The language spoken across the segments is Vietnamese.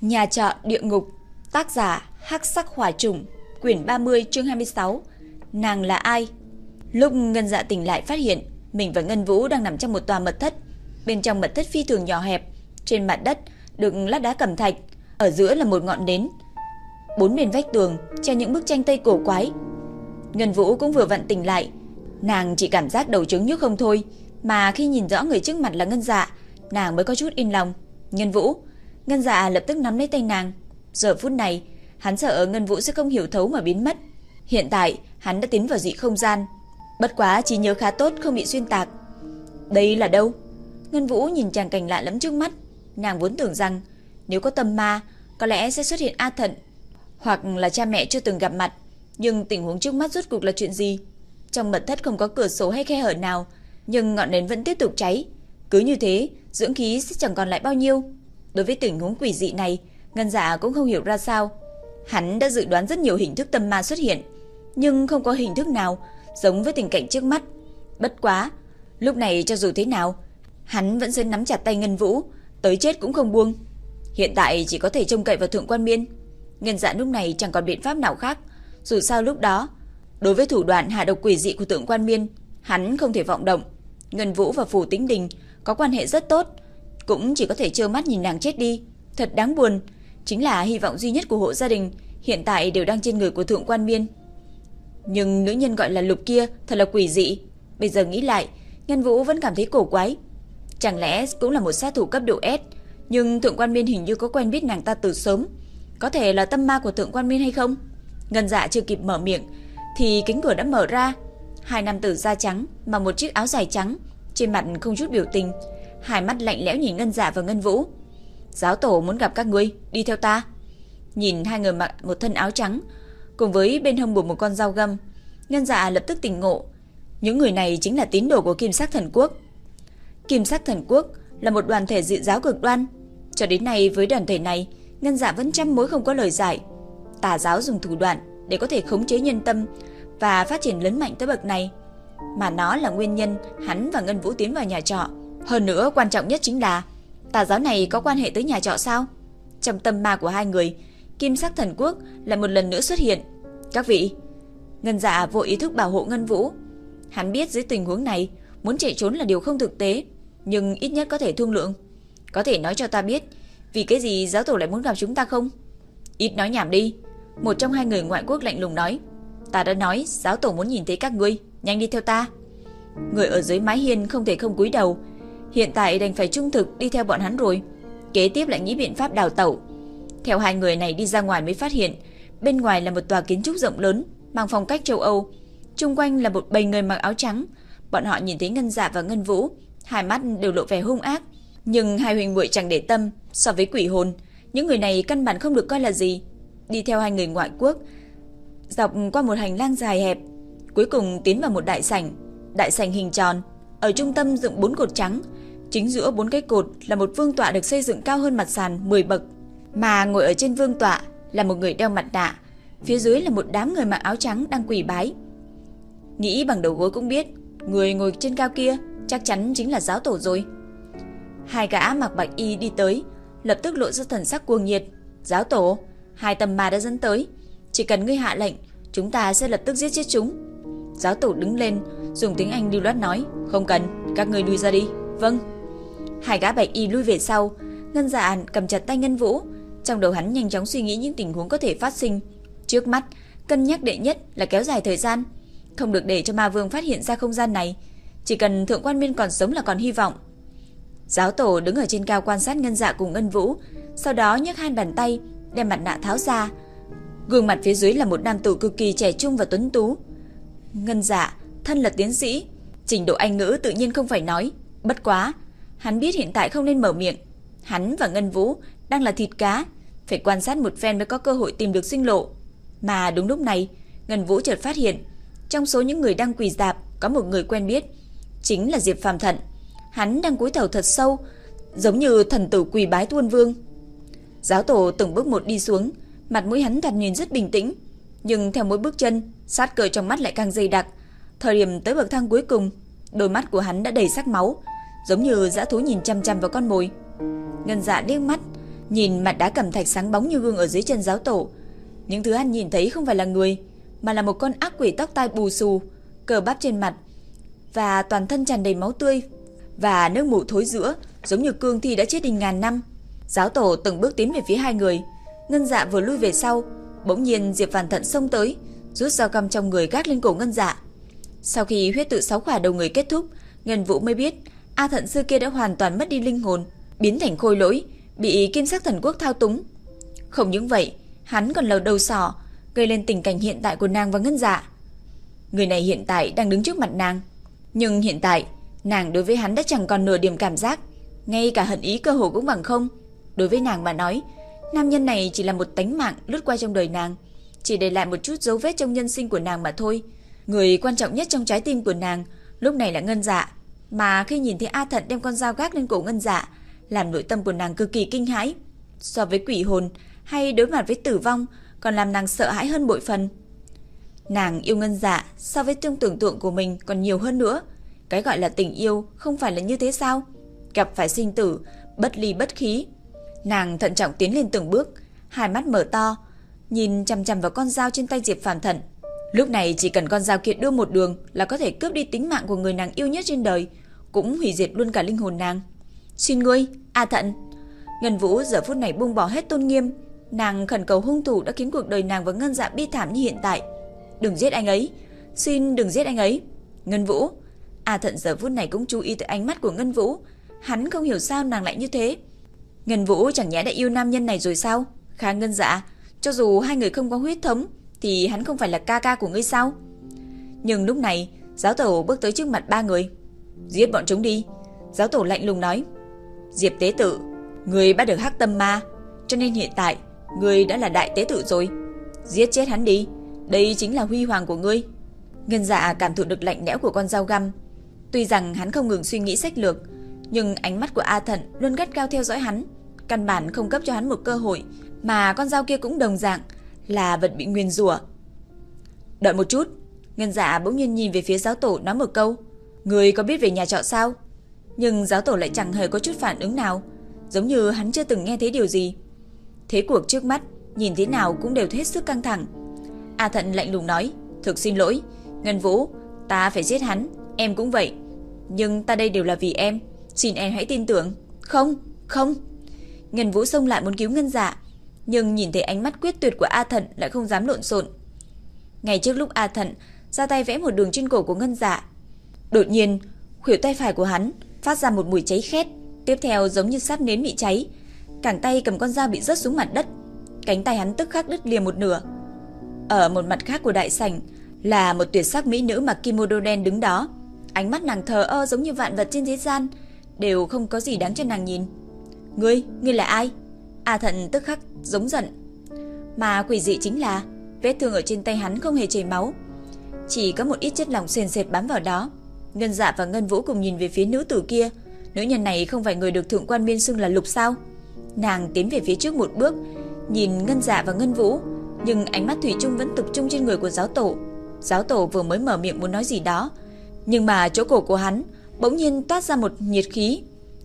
Nhà trọ địa ngục, tác giả Hắc Sắc Hỏa Trùng, quyển 30 chương 26. Nàng là ai? Lúc Ngân Dạ tỉnh lại phát hiện mình và Ngân Vũ đang nằm trong một tòa mật thất. Bên trong mật thất phi thường nhỏ hẹp, trên mặt đất được lát đá cẩm thạch, ở giữa là một ngọn nến. Bốn bên vách tường treo những bức tranh tây cổ quái. Ngân Vũ cũng vừa vặn tỉnh lại, nàng chỉ cảm giác đầu trứng nhức không thôi, mà khi nhìn rõ người trước mặt là Ngân Dạ, nàng mới có chút yên lòng. Ngân Vũ, Ngân Dạ lập tức nắm lấy tay nàng. Giờ phút này, hắn sợ Ngân Vũ sẽ không hiểu thấu mà biến mất. Hiện tại, hắn đã tiến vào dị không gian. Bất quá trí nhớ khá tốt không bị xuyên tạc. Đây là đâu? Ngân Vũ nhìn chàng cảnh lạ lẫm trước mắt, nàng vốn tưởng rằng nếu có tâm ma, có lẽ sẽ xuất hiện A Thận, hoặc là cha mẹ chưa từng gặp mặt, nhưng tình huống trước mắt rốt cuộc là chuyện gì? Trong mật thất không có cửa sổ hay khe hở nào, nhưng ngọn nến vẫn tiếp tục cháy. Cứ như thế, dưỡng khí sẽ chẳng còn lại bao nhiêu. Đối với tình huống quỷ dị này, Ngân Dạ cũng không hiểu ra sao. Hắn đã dự đoán rất nhiều hình thức tâm ma xuất hiện, nhưng không có hình thức nào giống với tình cảnh trước mắt. Bất quá, lúc này cho dù thế nào, hắn vẫn sẽ nắm chặt tay Ngân Vũ, tới chết cũng không buông. Hiện tại chỉ có thể trông cậy vào Thượng Quan Miên. Ngân Dạ lúc này chẳng còn biện pháp nào khác, dù sao lúc đó, đối với thủ đoạn hạ độc quỷ dị của Thượng Quan Miên, hắn không thể vọng động. Ngân Vũ và phù Tĩnh Đình có quan hệ rất tốt, cũng chỉ có thể trơ mắt nhìn nàng chết đi. Thật đáng buồn, chính là hy vọng duy nhất của hộ gia đình hiện tại đều đang trên người của Thượng Quan Miên. Nhưng nữ nhân gọi là Lục kia thật là quỷ dị. Bây giờ nghĩ lại, Ngân Vũ vẫn cảm thấy cổ quái. Chẳng lẽ cũng là một sát thủ cấp độ S, nhưng Thượng Quan Miên hình như có quen biết nàng ta từ sớm. Có thể là tâm ma của Thượng Quan Miên hay không? Ngân Dạ chưa kịp mở miệng thì cánh cửa đã mở ra. Hai nam tử da trắng mà một chiếc áo dài trắng, trên mặt không chút biểu tình, hai mắt lạnh lẽo nhìn Ngân Dạ và Ngân Vũ. "Giáo tổ muốn gặp các ngươi, đi theo ta." Nhìn hai người mặc một thân áo trắng, cùng với bên hông buộc một con dao găm, Ngân Dạ lập tức tỉnh ngộ, những người này chính là tín đồ của Kim Sắc Thần Quốc. Kim Sắc Thần Quốc là một đoàn thể dị giáo cực đoan, cho đến nay với đoàn thể này, Ngân Dạ vẫn trăm mối không có lời giải. Tà giáo dùng thủ đoạn để có thể khống chế nhân tâm và phát triển lớn mạnh tới bậc này, mà nó là nguyên nhân hắn và Ngân Vũ tiến vào nhà trọ. Hơn nữa quan trọng nhất chính là tà giáo này có quan hệ tới nhà trọ sao? Trong tâm ma của hai người, Kim Sắc Thần Quốc lại một lần nữa xuất hiện. Các vị, Ngân Dạ vô ý thức bảo hộ Ngân Vũ. Hắn biết dưới tình huống này, muốn chạy trốn là điều không thực tế, nhưng ít nhất có thể thương lượng. Có thể nói cho ta biết, vì cái gì giáo tổ lại muốn gặp chúng ta không? Ít nói nhảm đi. Một trong hai người ngoại quốc lạnh lùng nói. Ta đã nói giáo tổ muốn nhìn thấy các ngươi, nhanh đi theo ta. Người ở dưới mái hiên không thể không cúi đầu, hiện tại đành phải trung thực đi theo bọn hắn rồi. Kế tiếp lại nghĩ biện pháp đào tẩu. Theo hai người này đi ra ngoài mới phát hiện, bên ngoài là một tòa kiến trúc rộng lớn, mang phong cách châu Âu. Trung quanh là một bầy người mặc áo trắng. Bọn họ nhìn thấy Ngân Dạ và Ngân Vũ, hai mắt đều lộ vẻ hung ác, nhưng hai huynh muội chẳng để tâm, so với quỷ hồn, những người này căn bản không được coi là gì. Đi theo hai người ngoại quốc, dọc qua một hành lang dài hẹp, cuối cùng tiến vào một đại sảnh, đại sảnh hình tròn, ở trung tâm dựng bốn cột trắng, chính giữa bốn cái cột là một vương tọa được xây dựng cao hơn mặt sàn 10 bậc, mà ngồi ở trên vương tọa là một người đeo mặt nạ, phía dưới là một đám người mặc áo trắng đang quỳ bái. Nghĩ bằng đầu gối cũng biết, người ngồi trên cao kia chắc chắn chính là giáo tổ rồi. Hai gã mặc bạch y đi tới, lập tức lộ ra thần sắc cuồng nhiệt. Giáo tổ, hai tầm ma đã dẫn tới, chỉ cần ngươi hạ lệnh, chúng ta sẽ lập tức giết chết chúng. Giáo tổ đứng lên, dùng tiếng Anh lưu loát nói, không cần, các ngươi lui ra đi. Vâng. Hai gã bạch y lui về sau, Ngân Dạ cầm chặt tay Ngân Vũ, trong đầu hắn nhanh chóng suy nghĩ những tình huống có thể phát sinh. Trước mắt, cân nhắc đệ nhất là kéo dài thời gian, không được để cho ma vương phát hiện ra không gian này, chỉ cần thượng quan miên còn sống là còn hy vọng. Giáo tổ đứng ở trên cao quan sát Ngân Dạ cùng Ngân Vũ, sau đó nhấc hai bàn tay, đem mặt nạ tháo ra. Gương mặt phía dưới là một nam tử cực kỳ trẻ trung và tuấn tú. Ngân Dạ, thân là tiến sĩ, trình độ Anh ngữ tự nhiên không phải nói, bất quá, hắn biết hiện tại không nên mở miệng. Hắn và Ngân Vũ đang là thịt cá, phải quan sát một phen mới có cơ hội tìm được sinh lộ. Mà đúng lúc này, Ngân Vũ chợt phát hiện, trong số những người đang quỳ dạp có một người quen biết, chính là Diệp Phàm Thận. Hắn đang cúi đầu thật sâu, giống như thần tử quỳ bái tuôn vương. Giáo tổ từng bước một đi xuống, mặt mũi hắn thoạt nhìn rất bình tĩnh, nhưng theo mỗi bước chân, sát cơ trong mắt lại càng dày đặc. Thời điểm tới bậc thang cuối cùng, đôi mắt của hắn đã đầy sắc máu, giống như dã thú nhìn chăm chăm vào con mồi. Ngân Dạ liếc mắt, Nhìn mặt đá cẩm thạch sáng bóng như gương ở dưới chân giáo tổ, những thứ hắn nhìn thấy không phải là người, mà là một con ác quỷ tóc tai bù xù, cờ bắp trên mặt và toàn thân tràn đầy máu tươi và nước mủ thối giữa, giống như cương thi đã chết đi ngàn năm. Giáo tổ từng bước tiến về phía hai người, Ngân Dạ vừa lui về sau, bỗng nhiên Diệp Phàn Thận xông tới, rút dao găm trong người gác lên cổ Ngân Dạ. Sau khi huyết tự sáu khỏa đầu người kết thúc, Ngân Vũ mới biết A Thận sư kia đã hoàn toàn mất đi linh hồn, biến thành khôi lỗi, bị Kim Sắc Thần Quốc thao túng. Không những vậy, hắn còn lầu đầu sỏ, gây lên tình cảnh hiện tại của nàng và Ngân Dạ. Người này hiện tại đang đứng trước mặt nàng, nhưng hiện tại, nàng đối với hắn đã chẳng còn nửa điểm cảm giác, ngay cả hận ý cơ hồ cũng bằng không. Đối với nàng mà nói, nam nhân này chỉ là một tánh mạng lướt qua trong đời nàng, chỉ để lại một chút dấu vết trong nhân sinh của nàng mà thôi. Người quan trọng nhất trong trái tim của nàng lúc này là Ngân Dạ, mà khi nhìn thấy A Thận đem con dao gác lên cổ Ngân Dạ, làm nội tâm của nàng cực kỳ kinh hãi. So với quỷ hồn hay đối mặt với tử vong, còn làm nàng sợ hãi hơn bội phần. Nàng yêu Ngân Dạ so với trong tưởng tượng của mình còn nhiều hơn nữa. Cái gọi là tình yêu không phải là như thế sao? Gặp phải sinh tử, bất ly bất khí. Nàng thận trọng tiến lên từng bước, hai mắt mở to, nhìn chằm chằm vào con dao trên tay Diệp Phàm Thận. Lúc này chỉ cần con dao kia đưa một đường là có thể cướp đi tính mạng của người nàng yêu nhất trên đời, cũng hủy diệt luôn cả linh hồn nàng. Xin ngươi, A Thận. Ngân Vũ giờ phút này buông bỏ hết tôn nghiêm, nàng khẩn cầu hung thủ đã khiến cuộc đời nàng và Ngân Dạ bi thảm như hiện tại. Đừng giết anh ấy, xin đừng giết anh ấy. Ngân Vũ, A Thận giờ phút này cũng chú ý tới ánh mắt của Ngân Vũ, hắn không hiểu sao nàng lại như thế. Ngân Vũ chẳng nhẽ đã yêu nam nhân này rồi sao? Khá Ngân Dạ, cho dù hai người không có huyết thống thì hắn không phải là ca ca của ngươi sao? Nhưng lúc này, giáo tổ bước tới trước mặt ba người. Giết bọn chúng đi. Giáo tổ lạnh lùng nói. Diệp tế tự, người bắt được hắc tâm ma, cho nên hiện tại người đã là đại tế tự rồi. Giết chết hắn đi, đây chính là huy hoàng của ngươi. Ngân dạ cảm thụ được lạnh lẽo của con dao găm. Tuy rằng hắn không ngừng suy nghĩ sách lược, nhưng ánh mắt của A Thận luôn gắt cao theo dõi hắn, căn bản không cấp cho hắn một cơ hội, mà con dao kia cũng đồng dạng là vật bị nguyên rủa. Đợi một chút, Ngân Dạ bỗng nhiên nhìn về phía giáo tổ nói một câu, "Người có biết về nhà trọ sao?" Nhưng giáo tổ lại chẳng hề có chút phản ứng nào, giống như hắn chưa từng nghe thấy điều gì. Thế cuộc trước mắt, nhìn thế nào cũng đều hết sức căng thẳng. A Thận lạnh lùng nói, "Thực xin lỗi, Ngân Vũ, ta phải giết hắn, em cũng vậy, nhưng ta đây đều là vì em, xin em hãy tin tưởng." "Không, không." Ngân Vũ xông lại muốn cứu Ngân Dạ, nhưng nhìn thấy ánh mắt quyết tuyệt của A Thận lại không dám lộn xộn. Ngay trước lúc A Thận ra tay vẽ một đường trên cổ của Ngân Dạ, đột nhiên, khuỷu tay phải của hắn phát ra một mùi cháy khét, tiếp theo giống như sáp nến bị cháy, cẳng tay cầm con dao bị rớt xuống mặt đất, cánh tay hắn tức khắc đứt lìa một nửa. Ở một mặt khác của đại sảnh là một tuyệt sắc mỹ nữ mặc kimono đen đứng đó, ánh mắt nàng thờ ơ giống như vạn vật trên thế gian, đều không có gì đáng cho nàng nhìn. "Ngươi, ngươi là ai?" A Thận tức khắc giống giận. Mà quỷ dị chính là vết thương ở trên tay hắn không hề chảy máu, chỉ có một ít chất lỏng sền sệt bám vào đó. Ngân Dạ và Ngân Vũ cùng nhìn về phía nữ tử kia, nữ nhân này không phải người được thượng quan miên xưng là Lục sao? Nàng tiến về phía trước một bước, nhìn Ngân Dạ và Ngân Vũ, nhưng ánh mắt thủy chung vẫn tập trung trên người của giáo tổ. Giáo tổ vừa mới mở miệng muốn nói gì đó, nhưng mà chỗ cổ của hắn bỗng nhiên toát ra một nhiệt khí,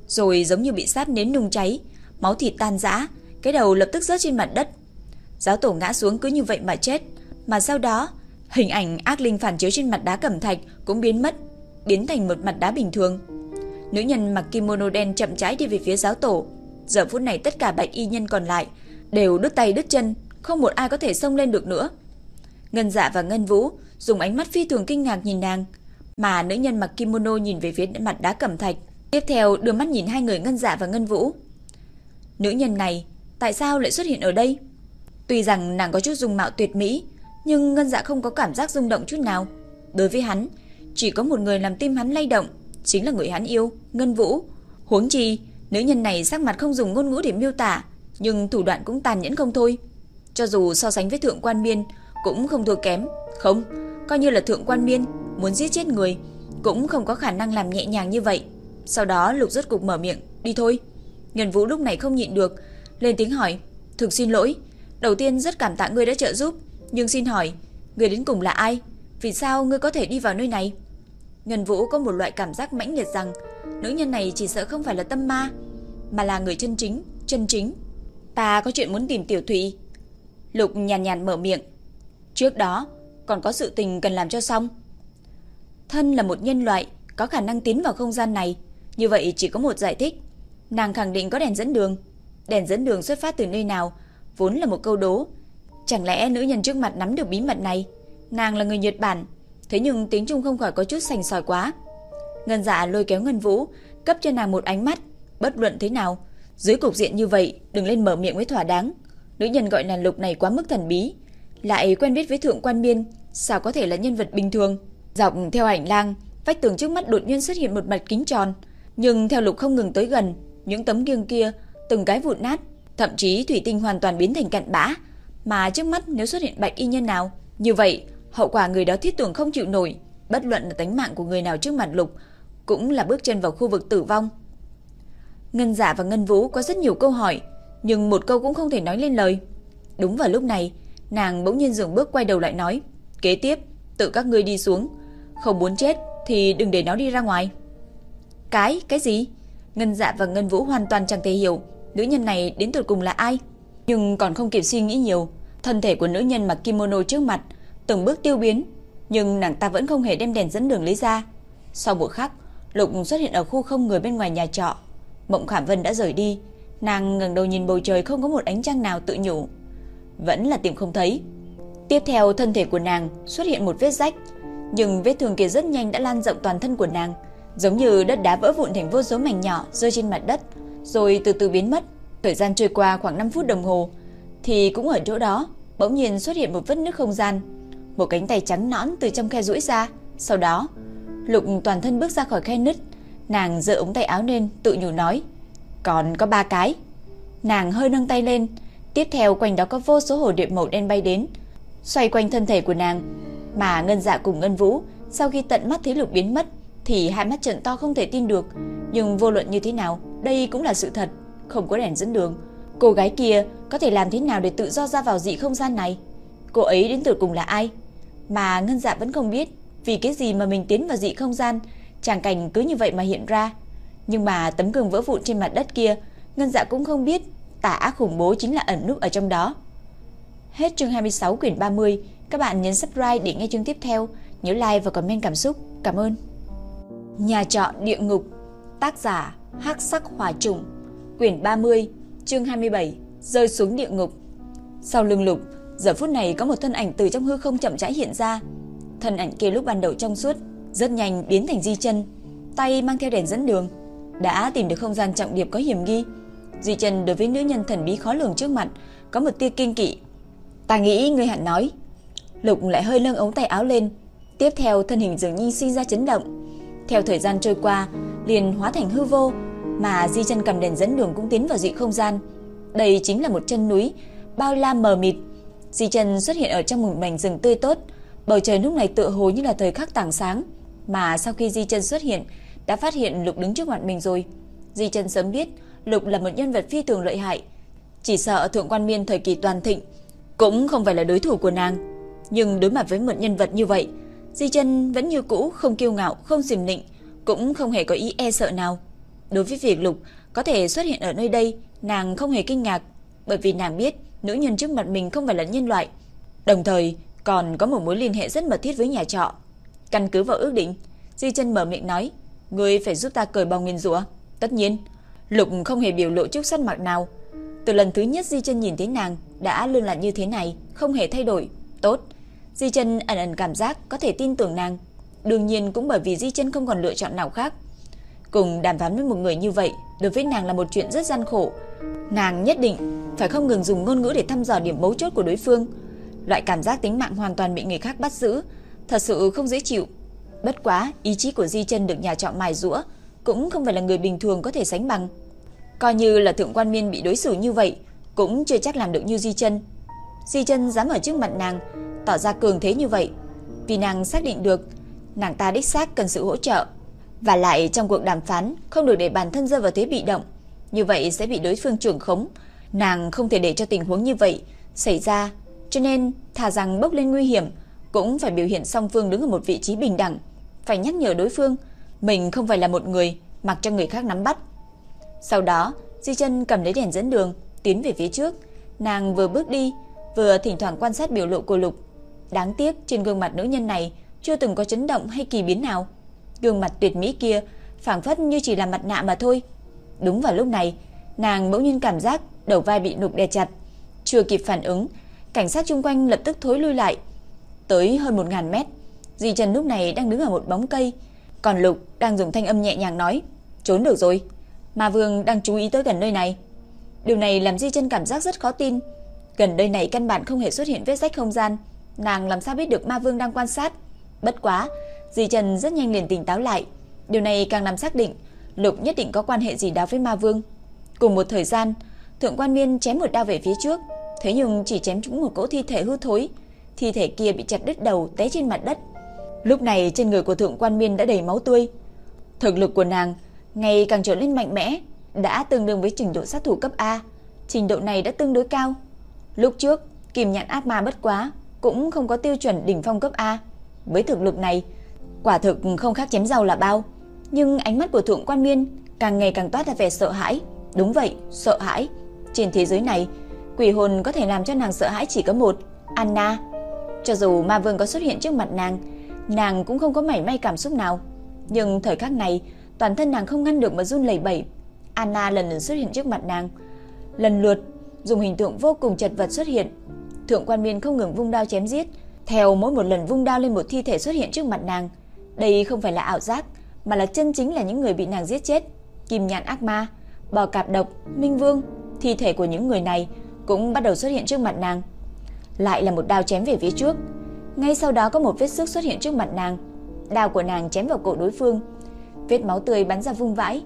rồi giống như bị sát nến nung cháy, máu thịt tan rã, cái đầu lập tức rớt trên mặt đất. Giáo tổ ngã xuống cứ như vậy mà chết, mà sau đó, hình ảnh ác linh phản chiếu trên mặt đá cẩm thạch cũng biến mất, biến thành một mặt đá bình thường. Nữ nhân mặc kimono đen chậm rãi đi về phía giáo tổ. Giờ phút này tất cả bạch y nhân còn lại đều đứt tay đứt chân, không một ai có thể xông lên được nữa. Ngân Dạ và Ngân Vũ dùng ánh mắt phi thường kinh ngạc nhìn nàng, mà nữ nhân mặc kimono nhìn về phía mặt đá cẩm thạch, tiếp theo đưa mắt nhìn hai người Ngân Dạ và Ngân Vũ. Nữ nhân này tại sao lại xuất hiện ở đây? Tuy rằng nàng có chút dung mạo tuyệt mỹ, nhưng Ngân Dạ không có cảm giác rung động chút nào. Đối với hắn, chỉ có một người làm tim hắn lay động, chính là người hắn yêu, Ngân Vũ. Huống chi, nữ nhân này sắc mặt không dùng ngôn ngữ để miêu tả, nhưng thủ đoạn cũng tàn nhẫn không thôi. Cho dù so sánh với thượng quan miên, cũng không thua kém. Không, coi như là thượng quan miên, muốn giết chết người, cũng không có khả năng làm nhẹ nhàng như vậy. Sau đó lục rốt cục mở miệng, đi thôi. Nhân Vũ lúc này không nhịn được, lên tiếng hỏi, thực xin lỗi, đầu tiên rất cảm tạ ngươi đã trợ giúp, nhưng xin hỏi, người đến cùng là ai? Vì sao ngươi có thể đi vào nơi này? Nhân Vũ có một loại cảm giác mãnh liệt rằng nữ nhân này chỉ sợ không phải là tâm ma, mà là người chân chính, chân chính. Ta có chuyện muốn tìm Tiểu Thụy. Lục nhàn nhàn mở miệng. Trước đó, còn có sự tình cần làm cho xong. Thân là một nhân loại, có khả năng tiến vào không gian này. Như vậy chỉ có một giải thích. Nàng khẳng định có đèn dẫn đường. Đèn dẫn đường xuất phát từ nơi nào, vốn là một câu đố. Chẳng lẽ nữ nhân trước mặt nắm được bí mật này? Nàng là người Nhật Bản, thế nhưng tiếng Trung không khỏi có chút sành sỏi quá. Ngân dạ lôi kéo Ngân Vũ, cấp cho nàng một ánh mắt, bất luận thế nào. Dưới cục diện như vậy, đừng lên mở miệng với thỏa đáng. Nữ nhân gọi là lục này quá mức thần bí. Lại quen biết với thượng quan miên, sao có thể là nhân vật bình thường. Dọc theo hành lang, vách tường trước mắt đột nhiên xuất hiện một mặt kính tròn. Nhưng theo lục không ngừng tới gần, những tấm kiêng kia, từng cái vụn nát, thậm chí thủy tinh hoàn toàn biến thành cặn bã. Mà trước mắt nếu xuất hiện bạch y nhân nào, như vậy hậu quả người đó thiết tưởng không chịu nổi, bất luận là tính mạng của người nào trước mặt lục, cũng là bước chân vào khu vực tử vong. Ngân Dạ và Ngân Vũ có rất nhiều câu hỏi, nhưng một câu cũng không thể nói lên lời. Đúng vào lúc này, nàng bỗng nhiên dừng bước quay đầu lại nói, kế tiếp, tự các ngươi đi xuống, không muốn chết thì đừng để nó đi ra ngoài. Cái, cái gì? Ngân Dạ và Ngân Vũ hoàn toàn chẳng thể hiểu, nữ nhân này đến tụt cùng là ai. Nhưng còn không kịp suy nghĩ nhiều, thân thể của nữ nhân mặc kimono trước mặt từng bước tiêu biến, nhưng nàng ta vẫn không hề đem đèn dẫn đường lấy ra. Sau một khắc, Lục xuất hiện ở khu không người bên ngoài nhà trọ. Mộng Khảm Vân đã rời đi, nàng ngẩng đầu nhìn bầu trời không có một ánh trăng nào tự nhủ, vẫn là tìm không thấy. Tiếp theo thân thể của nàng xuất hiện một vết rách, nhưng vết thương kia rất nhanh đã lan rộng toàn thân của nàng, giống như đất đá vỡ vụn thành vô số mảnh nhỏ rơi trên mặt đất, rồi từ từ biến mất. Thời gian trôi qua khoảng 5 phút đồng hồ, thì cũng ở chỗ đó, bỗng nhiên xuất hiện một vết nứt không gian. Một cánh tay trắng nõn từ trong khe rũi ra, sau đó, Lục toàn thân bước ra khỏi khe nứt, nàng giơ ống tay áo lên, tự nhủ nói: "Còn có ba cái." Nàng hơi nâng tay lên, tiếp theo quanh đó có vô số hồ điệp màu đen bay đến, xoay quanh thân thể của nàng. Mà Ngân Dạ cùng Ngân Vũ, sau khi tận mắt thấy Lục biến mất, thì hai mắt trợn to không thể tin được, nhưng vô luận như thế nào, đây cũng là sự thật, không có đèn dẫn đường. Cô gái kia có thể làm thế nào để tự do ra vào dị không gian này? Cô ấy đến từ cùng là ai? Mà Ngân Dạ vẫn không biết vì cái gì mà mình tiến vào dị không gian, tràng cảnh cứ như vậy mà hiện ra. Nhưng mà tấm gương vỡ vụn trên mặt đất kia, Ngân Dạ cũng không biết tà ác khủng bố chính là ẩn núp ở trong đó. Hết chương 26 quyển 30, các bạn nhấn subscribe để nghe chương tiếp theo, nhớ like và comment cảm xúc. Cảm ơn. Nhà trọ địa ngục, tác giả Hắc Sắc Hỏa Trùng, quyển 30, chương 27, rơi xuống địa ngục. Sau lưng Lục, giờ phút này có một thân ảnh từ trong hư không chậm rãi hiện ra. Thân ảnh kia lúc ban đầu trong suốt, rất nhanh biến thành Di Chân, tay mang theo đèn dẫn đường, đã tìm được không gian trọng điệp có hiểm nghi. Di Chân đối với nữ nhân thần bí khó lường trước mặt có một tia kinh kỵ. Ta nghĩ ngươi hẳn nói. Lục lại hơi nâng ống tay áo lên, tiếp theo thân hình dường như sinh ra chấn động. Theo thời gian trôi qua, liền hóa thành hư vô, mà Di Chân cầm đèn dẫn đường cũng tiến vào dị không gian. Đây chính là một chân núi bao la mờ mịt. Di Chân xuất hiện ở trong một mảnh rừng tươi tốt, bầu trời lúc này tựa hồ như là thời khắc tảng sáng, mà sau khi Di Chân xuất hiện, đã phát hiện Lục đứng trước mặt mình rồi. Di Chân sớm biết Lục là một nhân vật phi thường lợi hại, chỉ sợ thượng quan miên thời kỳ toàn thịnh cũng không phải là đối thủ của nàng, nhưng đối mặt với một nhân vật như vậy, Di Chân vẫn như cũ không kiêu ngạo, không dìm nịnh, cũng không hề có ý e sợ nào. Đối với việc Lục có thể xuất hiện ở nơi đây, nàng không hề kinh ngạc, bởi vì nàng biết nữ nhân trước mặt mình không phải là nhân loại, đồng thời còn có một mối liên hệ rất mật thiết với nhà trọ. Căn cứ vào ước định, Di Chân mở miệng nói, "Ngươi phải giúp ta cởi bao nguyên rủa." Tất nhiên, Lục không hề biểu lộ chút sắc mặt nào. Từ lần thứ nhất Di Chân nhìn thấy nàng đã luôn là như thế này, không hề thay đổi. Tốt. Di Chân ẩn ẩn cảm giác có thể tin tưởng nàng. Đương nhiên cũng bởi vì Di Chân không còn lựa chọn nào khác. Cùng đàm phán với một người như vậy, đối với nàng là một chuyện rất gian khổ. Nàng nhất định phải không ngừng dùng ngôn ngữ để thăm dò điểm mấu chốt của đối phương. Loại cảm giác tính mạng hoàn toàn bị người khác bắt giữ, thật sự không dễ chịu. Bất quá, ý chí của Di Chân được nhà trọ mài rũa, cũng không phải là người bình thường có thể sánh bằng. Coi như là thượng quan miên bị đối xử như vậy, cũng chưa chắc làm được như Di Chân. Di Chân dám ở trước mặt nàng, tỏ ra cường thế như vậy, vì nàng xác định được nàng ta đích xác cần sự hỗ trợ, và lại trong cuộc đàm phán không được để bản thân rơi vào thế bị động, như vậy sẽ bị đối phương trưởng khống, nàng không thể để cho tình huống như vậy xảy ra, cho nên thà rằng bốc lên nguy hiểm cũng phải biểu hiện song phương đứng ở một vị trí bình đẳng, phải nhắc nhở đối phương mình không phải là một người mặc cho người khác nắm bắt. Sau đó, Di Chân cầm lấy đèn dẫn đường, tiến về phía trước. Nàng vừa bước đi, vừa thỉnh thoảng quan sát biểu lộ của Lục. Đáng tiếc trên gương mặt nữ nhân này chưa từng có chấn động hay kỳ biến nào. Gương mặt tuyệt mỹ kia phảng phất như chỉ là mặt nạ mà thôi. Đúng vào lúc này, nàng bỗng nhiên cảm giác đầu vai bị Lục đè chặt. Chưa kịp phản ứng, cảnh sát xung quanh lập tức thối lui lại. Tới hơn 1000 mét, Di Trần lúc này đang đứng ở một bóng cây, còn Lục đang dùng thanh âm nhẹ nhàng nói, trốn được rồi. Ma Vương đang chú ý tới gần nơi này. Điều này làm Di Chân cảm giác rất khó tin. Gần đây này căn bản không hề xuất hiện vết rách không gian, nàng làm sao biết được Ma Vương đang quan sát? Bất quá, Di Trần rất nhanh liền tỉnh táo lại. Điều này càng làm xác định Lục nhất định có quan hệ gì đó với Ma Vương. Cùng một thời gian, Thượng Quan Miên chém một đao về phía trước, thế nhưng chỉ chém trúng một cỗ thi thể hư thối, thi thể kia bị chặt đứt đầu té trên mặt đất. Lúc này trên người của Thượng Quan Miên đã đầy máu tươi. Thực lực của nàng ngày càng trở nên mạnh mẽ, đã tương đương với trình độ sát thủ cấp A. Trình độ này đã tương đối cao. Lúc trước, Kim Nhãn Ác Ma bất quá cũng không có tiêu chuẩn đỉnh phong cấp A. Với thực lực này, quả thực không khác chém rau là bao. Nhưng ánh mắt của Thượng Quan Miên càng ngày càng toát ra vẻ sợ hãi. Đúng vậy, sợ hãi. Trên thế giới này, quỷ hồn có thể làm cho nàng sợ hãi chỉ có một, Anna. Cho dù ma vương có xuất hiện trước mặt nàng, nàng cũng không có mảy may cảm xúc nào. Nhưng thời khắc này, toàn thân nàng không ngăn được mà run lẩy bẩy. Anna lần lượt xuất hiện trước mặt nàng, lần lượt dùng hình tượng vô cùng chật vật xuất hiện. Thượng quan miên không ngừng vung đao chém giết, theo mỗi một lần vung đao lên một thi thể xuất hiện trước mặt nàng. Đây không phải là ảo giác, mà là chân chính là những người bị nàng giết chết. Kim nhạn ác ma, bò cạp độc, minh vương, thi thể của những người này cũng bắt đầu xuất hiện trước mặt nàng. Lại là một đao chém về phía trước. Ngay sau đó có một vết xước xuất hiện trước mặt nàng. Đao của nàng chém vào cổ đối phương. Vết máu tươi bắn ra vung vãi.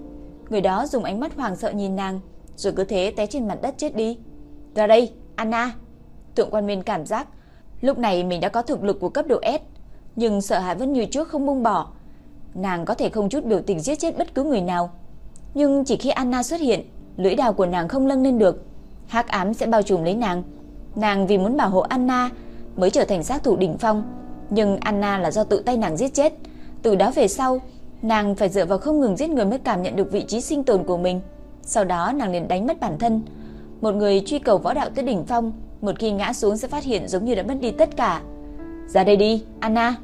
Người đó dùng ánh mắt hoàng sợ nhìn nàng, rồi cứ thế té trên mặt đất chết đi. Ra đây, Anna. Thượng quan Miên cảm giác lúc này mình đã có thực lực của cấp độ S, nhưng sợ hãi vẫn như trước không buông bỏ. Nàng có thể không chút biểu tình giết chết bất cứ người nào, nhưng chỉ khi Anna xuất hiện, lưỡi đào của nàng không lâng lên được, hắc ám sẽ bao trùm lấy nàng. Nàng vì muốn bảo hộ Anna mới trở thành sát thủ đỉnh phong, nhưng Anna là do tự tay nàng giết chết. Từ đó về sau, nàng phải dựa vào không ngừng giết người mới cảm nhận được vị trí sinh tồn của mình. Sau đó nàng liền đánh mất bản thân. Một người truy cầu võ đạo tới đỉnh phong, một khi ngã xuống sẽ phát hiện giống như đã mất đi tất cả. Ra đây đi, Anna.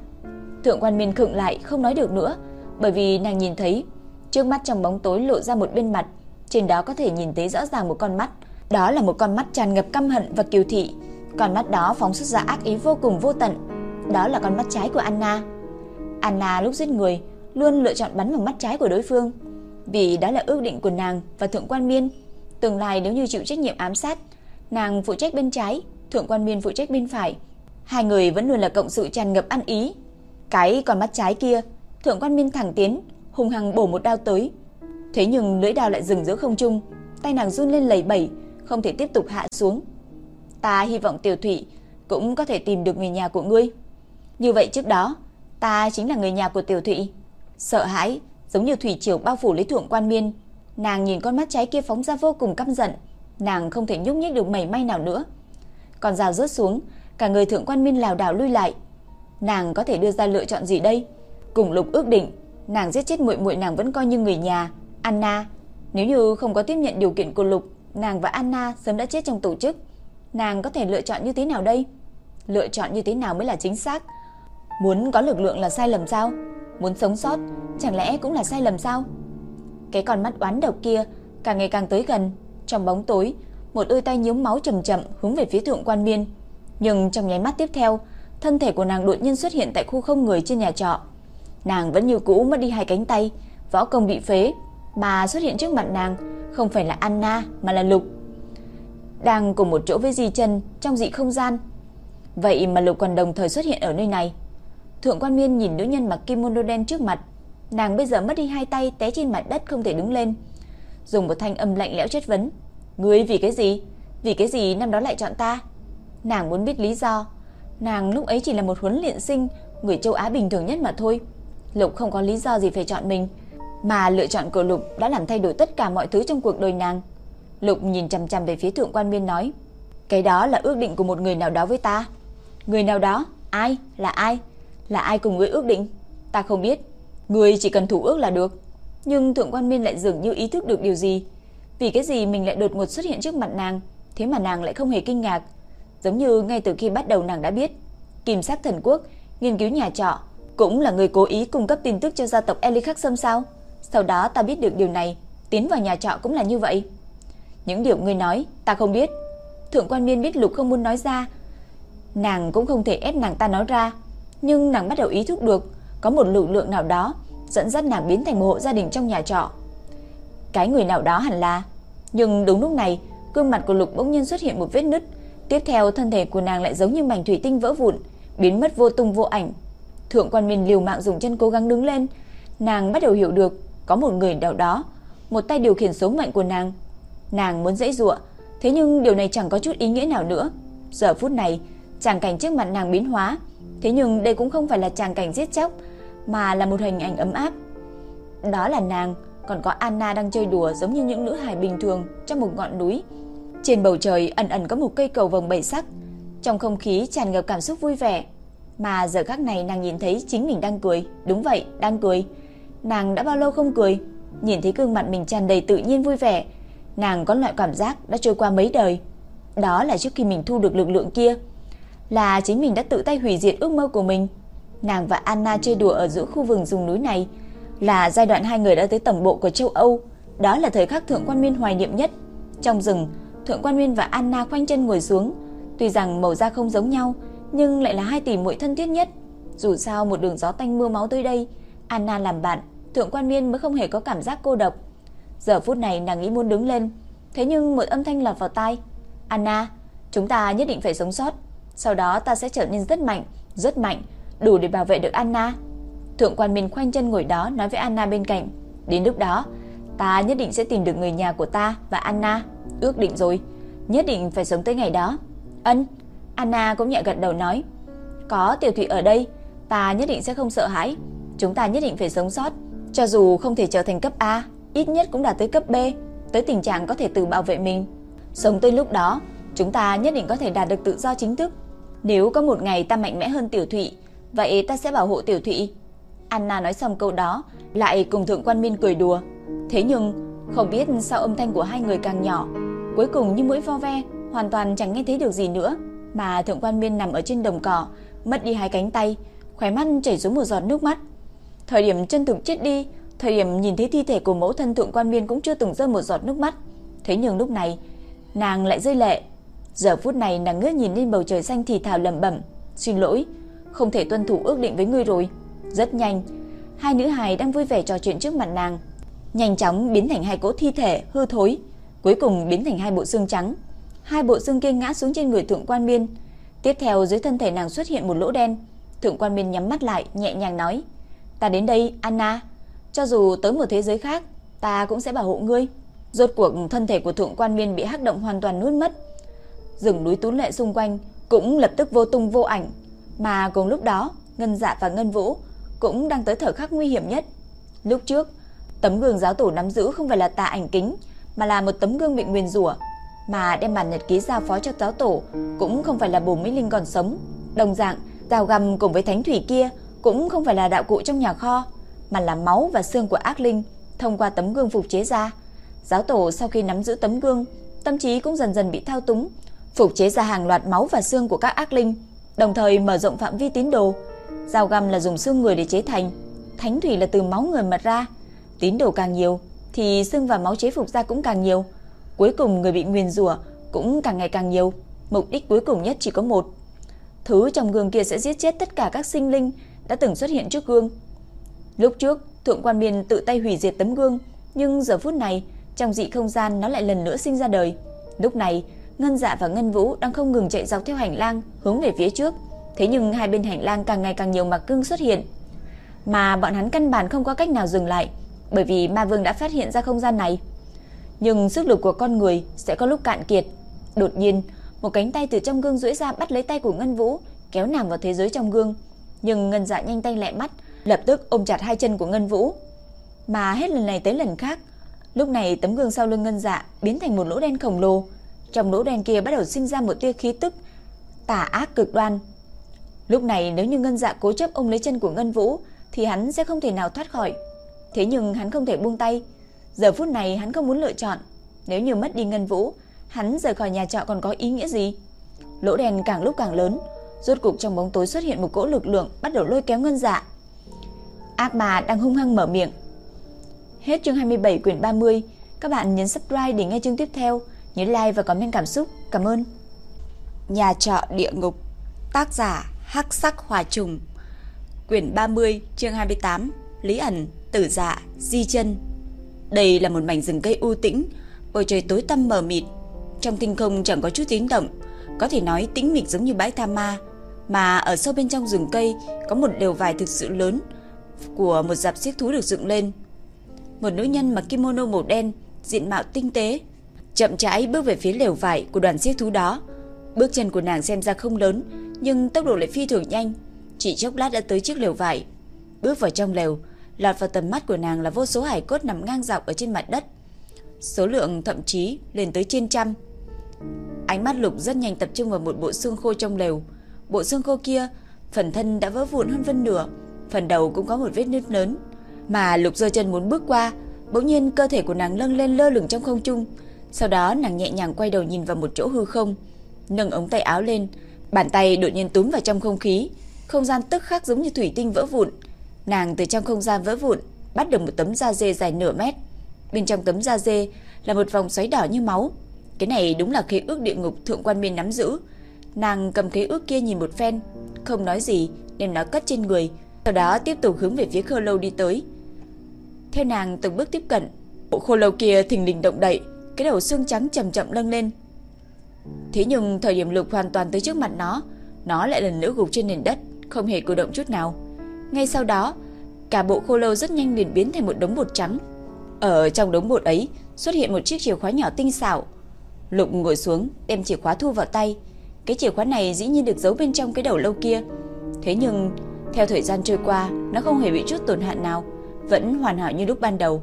Thượng quan Miên khựng lại không nói được nữa, bởi vì nàng nhìn thấy trước mắt trong bóng tối lộ ra một bên mặt, trên đó có thể nhìn thấy rõ ràng một con mắt, đó là một con mắt tràn ngập căm hận và kiêu thị. Con mắt đó phóng xuất ra ác ý vô cùng vô tận. Đó là con mắt trái của Anna. Anna lúc giết người luôn lựa chọn bắn vào mắt trái của đối phương, vì đó là ước định của nàng và Thượng quan Miên. Tương lai nếu như chịu trách nhiệm ám sát, nàng phụ trách bên trái, Thượng quan Miên phụ trách bên phải. Hai người vẫn luôn là cộng sự tràn ngập ăn ý. Cái con mắt trái kia, Thượng quan Miên thẳng tiến, hung hăng bổ một đao tới. Thế nhưng lưỡi đao lại dừng giữa không trung, tay nàng run lên lẩy bẩy, không thể tiếp tục hạ xuống. Ta hy vọng Tiểu Thủy cũng có thể tìm được người nhà của ngươi. Như vậy trước đó, ta chính là người nhà của Tiểu thụy Sợ hãi, giống như thủy triều bao phủ lấy Thượng Quan Miên, nàng nhìn con mắt cháy kia phóng ra vô cùng căm giận, nàng không thể nhúc nhích được mảy may nào nữa. Còn dao rớt xuống, cả người Thượng Quan minh lảo đảo lui lại. Nàng có thể đưa ra lựa chọn gì đây? Cùng Lục ước định, nàng giết chết muội muội nàng vẫn coi như người nhà, Anna. Nếu như không có tiếp nhận điều kiện của Lục, nàng và Anna sớm đã chết trong tổ chức. Nàng có thể lựa chọn như thế nào đây? Lựa chọn như thế nào mới là chính xác? Muốn có lực lượng là sai lầm sao? Muốn sống sót chẳng lẽ cũng là sai lầm sao? Cái con mắt oán độc kia càng ngày càng tới gần, trong bóng tối, một đôi tay nhuốm máu chậm chậm hướng về phía Thượng Quan Miên. Nhưng trong nháy mắt tiếp theo, thân thể của nàng đột nhiên xuất hiện tại khu không người trên nhà trọ. Nàng vẫn như cũ mất đi hai cánh tay, võ công bị phế, mà xuất hiện trước mặt nàng không phải là Anna mà là Lục. Đang cùng một chỗ với Di Chân trong dị không gian. Vậy mà Lục còn đồng thời xuất hiện ở nơi này. Thượng Quan Miên nhìn nữ nhân mặc kimono đen trước mặt, nàng bây giờ mất đi hai tay té trên mặt đất không thể đứng lên. Dùng một thanh âm lạnh lẽo chất vấn, "Ngươi vì cái gì? Vì cái gì năm đó lại chọn ta?" Nàng muốn biết lý do. Nàng lúc ấy chỉ là một huấn luyện sinh, người châu Á bình thường nhất mà thôi. Lục không có lý do gì phải chọn mình, mà lựa chọn của Lục đã làm thay đổi tất cả mọi thứ trong cuộc đời nàng. Lục nhìn chằm chằm về phía Thượng Quan Miên nói, "Cái đó là ước định của một người nào đó với ta." "Người nào đó? Ai? Là ai?" Là ai cùng ngươi ước định? Ta không biết người chỉ cần thủ ước là được. Nhưng Thượng Quan minh lại dường như ý thức được điều gì. Vì cái gì mình lại đột ngột xuất hiện trước mặt nàng, thế mà nàng lại không hề kinh ngạc. Giống như ngay từ khi bắt đầu nàng đã biết, Kim sát Thần Quốc nghiên cứu nhà trọ cũng là người cố ý cung cấp tin tức cho gia tộc Eli Khắc Sâm sao? Sau đó ta biết được điều này, tiến vào nhà trọ cũng là như vậy. Những điều ngươi nói, ta không biết. Thượng quan Miên biết Lục không muốn nói ra, nàng cũng không thể ép nàng ta nói ra, nhưng nàng bắt đầu ý thức được có một lực lượng nào đó dẫn dắt nàng biến thành một hộ gia đình trong nhà trọ. Cái người nào đó hẳn là, nhưng đúng lúc này, gương mặt của Lục bỗng nhiên xuất hiện một vết nứt, tiếp theo thân thể của nàng lại giống như mảnh thủy tinh vỡ vụn, biến mất vô tung vô ảnh. Thượng quan Miên liều mạng dùng chân cố gắng đứng lên, nàng bắt đầu hiểu được có một người nào đó, một tay điều khiển số mệnh của nàng. Nàng muốn dãy dụa, thế nhưng điều này chẳng có chút ý nghĩa nào nữa. Giờ phút này, tràng cảnh trước mặt nàng biến hóa, thế nhưng đây cũng không phải là tràng cảnh giết chóc, mà là một hình ảnh ấm áp. Đó là nàng, còn có Anna đang chơi đùa giống như những nữ hài bình thường trong một ngọn núi. Trên bầu trời ẩn ẩn có một cây cầu vồng bảy sắc, trong không khí tràn ngập cảm xúc vui vẻ. Mà giờ khắc này nàng nhìn thấy chính mình đang cười, đúng vậy, đang cười. Nàng đã bao lâu không cười, nhìn thấy gương mặt mình tràn đầy tự nhiên vui vẻ, nàng có loại cảm giác đã trôi qua mấy đời. Đó là trước khi mình thu được lực lượng kia, là chính mình đã tự tay hủy diệt ước mơ của mình. Nàng và Anna chơi đùa ở giữa khu vườn rừng núi này, là giai đoạn hai người đã tới tổng bộ của châu Âu, đó là thời khắc thượng quan nguyên hoài niệm nhất. Trong rừng, thượng quan nguyên và Anna khoanh chân ngồi xuống, tuy rằng màu da không giống nhau, nhưng lại là hai tỷ muội thân thiết nhất. Dù sao một đường gió tanh mưa máu tới đây, Anna làm bạn, thượng quan nguyên mới không hề có cảm giác cô độc. Giờ phút này nàng nghĩ muốn đứng lên, thế nhưng một âm thanh lọt vào tai. "Anna, chúng ta nhất định phải sống sót, sau đó ta sẽ trở nên rất mạnh, rất mạnh, đủ để bảo vệ được Anna." Thượng quan Minh khoanh chân ngồi đó nói với Anna bên cạnh, "Đến lúc đó, ta nhất định sẽ tìm được người nhà của ta và Anna, ước định rồi, nhất định phải sống tới ngày đó." "Ân." Anna cũng nhẹ gật đầu nói, "Có Tiểu Thụy ở đây, ta nhất định sẽ không sợ hãi, chúng ta nhất định phải sống sót, cho dù không thể trở thành cấp A, ít nhất cũng đạt tới cấp B, tới tình trạng có thể tự bảo vệ mình. Sống tới lúc đó, chúng ta nhất định có thể đạt được tự do chính thức. Nếu có một ngày ta mạnh mẽ hơn Tiểu Thụy, vậy ta sẽ bảo hộ Tiểu Thụy." Anna nói xong câu đó, lại cùng Thượng Quan Minh cười đùa. Thế nhưng, không biết sao âm thanh của hai người càng nhỏ, cuối cùng như mũi vo ve, hoàn toàn chẳng nghe thấy được gì nữa, mà Thượng Quan Minh nằm ở trên đồng cỏ, mất đi hai cánh tay, khóe mắt chảy xuống một giọt nước mắt. Thời điểm chân thực chết đi, thời điểm nhìn thấy thi thể của mẫu thân Thượng Quan Miên cũng chưa từng rơi một giọt nước mắt. Thế nhưng lúc này, nàng lại rơi lệ. Giờ phút này nàng ngước nhìn lên bầu trời xanh thì thào lẩm bẩm, "Xin lỗi, không thể tuân thủ ước định với ngươi rồi." Rất nhanh, hai nữ hài đang vui vẻ trò chuyện trước mặt nàng, nhanh chóng biến thành hai cỗ thi thể hư thối, cuối cùng biến thành hai bộ xương trắng. Hai bộ xương kia ngã xuống trên người Thượng Quan Miên. Tiếp theo dưới thân thể nàng xuất hiện một lỗ đen. Thượng Quan Miên nhắm mắt lại, nhẹ nhàng nói: "Ta đến đây, Anna, cho dù tới một thế giới khác, ta cũng sẽ bảo hộ ngươi." Rốt cuộc thân thể của Thượng Quan Miên bị hắc động hoàn toàn nuốt mất. Rừng núi tú lệ xung quanh cũng lập tức vô tung vô ảnh, mà cùng lúc đó, Ngân Dạ và Ngân Vũ cũng đang tới thời khắc nguy hiểm nhất. Lúc trước, tấm gương giáo tổ nắm giữ không phải là tà ảnh kính, mà là một tấm gương bị nguyền rủa, mà đem bản nhật ký giao phó cho giáo tổ cũng không phải là bổ Mỹ Linh còn sống. Đồng dạng, dao găm cùng với thánh thủy kia cũng không phải là đạo cụ trong nhà kho, mà là máu và xương của ác linh thông qua tấm gương phục chế ra. Giáo tổ sau khi nắm giữ tấm gương, tâm trí cũng dần dần bị thao túng, phục chế ra hàng loạt máu và xương của các ác linh, đồng thời mở rộng phạm vi tín đồ, Dao găm là dùng xương người để chế thành, thánh thủy là từ máu người mà ra. Tín đồ càng nhiều thì xương và máu chế phục ra cũng càng nhiều. Cuối cùng người bị nguyền rủa cũng càng ngày càng nhiều. Mục đích cuối cùng nhất chỉ có một. Thứ trong gương kia sẽ giết chết tất cả các sinh linh đã từng xuất hiện trước gương. Lúc trước, Thượng Quan Miên tự tay hủy diệt tấm gương, nhưng giờ phút này, trong dị không gian nó lại lần nữa sinh ra đời. Lúc này, Ngân Dạ và Ngân Vũ đang không ngừng chạy dọc theo hành lang hướng về phía trước. Thế nhưng hai bên hành lang càng ngày càng nhiều mặc cương xuất hiện, mà bọn hắn căn bản không có cách nào dừng lại, bởi vì Ma Vương đã phát hiện ra không gian này. Nhưng sức lực của con người sẽ có lúc cạn kiệt. Đột nhiên, một cánh tay từ trong gương duỗi ra bắt lấy tay của Ngân Vũ, kéo nàng vào thế giới trong gương. Nhưng Ngân Dạ nhanh tay lẹ mắt, lập tức ôm chặt hai chân của Ngân Vũ. Mà hết lần này tới lần khác, lúc này tấm gương sau lưng Ngân Dạ biến thành một lỗ đen khổng lồ. Trong lỗ đen kia bắt đầu sinh ra một tia khí tức tà ác cực đoan, Lúc này nếu như Ngân Dạ cố chấp ôm lấy chân của Ngân Vũ thì hắn sẽ không thể nào thoát khỏi. Thế nhưng hắn không thể buông tay. Giờ phút này hắn không muốn lựa chọn. Nếu như mất đi Ngân Vũ, hắn rời khỏi nhà trọ còn có ý nghĩa gì? Lỗ đèn càng lúc càng lớn, rốt cục trong bóng tối xuất hiện một cỗ lực lượng bắt đầu lôi kéo Ngân Dạ. Ác bà đang hung hăng mở miệng. Hết chương 27 quyển 30, các bạn nhấn subscribe để nghe chương tiếp theo, nhớ like và comment cảm xúc. Cảm ơn. Nhà trọ địa ngục, tác giả Hắc Sắc hòa Trùng. Quyển 30, chương 28, Lý ẩn, Tử Dạ, Di Chân. Đây là một mảnh rừng cây u tĩnh, bầu trời tối tăm mờ mịt, trong tinh không chẳng có chút tiếng động, có thể nói tĩnh mịch giống như bãi tha ma, mà ở sâu bên trong rừng cây có một lều vải thực sự lớn của một dạp xiếc thú được dựng lên. Một nữ nhân mặc kimono màu đen, diện mạo tinh tế, chậm rãi bước về phía lều vải của đoàn xiếc thú đó. Bước chân của nàng xem ra không lớn, nhưng tốc độ lại phi thường nhanh, chỉ chốc lát đã tới chiếc lều vải. Bước vào trong lều, lọt vào tầm mắt của nàng là vô số hải cốt nằm ngang dọc ở trên mặt đất. Số lượng thậm chí lên tới trên trăm. Ánh mắt Lục rất nhanh tập trung vào một bộ xương khô trong lều. Bộ xương khô kia, phần thân đã vỡ vụn hơn phân nửa, phần đầu cũng có một vết nứt lớn. Mà Lục giơ chân muốn bước qua, bỗng nhiên cơ thể của nàng lâng lên lơ lửng trong không trung. Sau đó nàng nhẹ nhàng quay đầu nhìn vào một chỗ hư không, nâng ống tay áo lên, bàn tay đột nhiên túm vào trong không khí, không gian tức khắc giống như thủy tinh vỡ vụn. Nàng từ trong không gian vỡ vụn bắt được một tấm da dê dài nửa mét. Bên trong tấm da dê là một vòng xoáy đỏ như máu. Cái này đúng là khế ước địa ngục thượng quan miên nắm giữ. Nàng cầm khế ước kia nhìn một phen, không nói gì, đem nó cất trên người, sau đó tiếp tục hướng về phía khô lâu đi tới. Theo nàng từng bước tiếp cận, bộ khô lâu kia thình lình động đậy, cái đầu xương trắng chậm chậm lâng lên. Thế nhưng thời điểm lục hoàn toàn tới trước mặt nó, nó lại lần nữa gục trên nền đất, không hề cử động chút nào. Ngay sau đó, cả bộ khô lâu rất nhanh liền biến thành một đống bột trắng. Ở trong đống bột ấy xuất hiện một chiếc chìa khóa nhỏ tinh xảo. Lục ngồi xuống, đem chìa khóa thu vào tay. Cái chìa khóa này dĩ nhiên được giấu bên trong cái đầu lâu kia. Thế nhưng, theo thời gian trôi qua, nó không hề bị chút tổn hại nào, vẫn hoàn hảo như lúc ban đầu.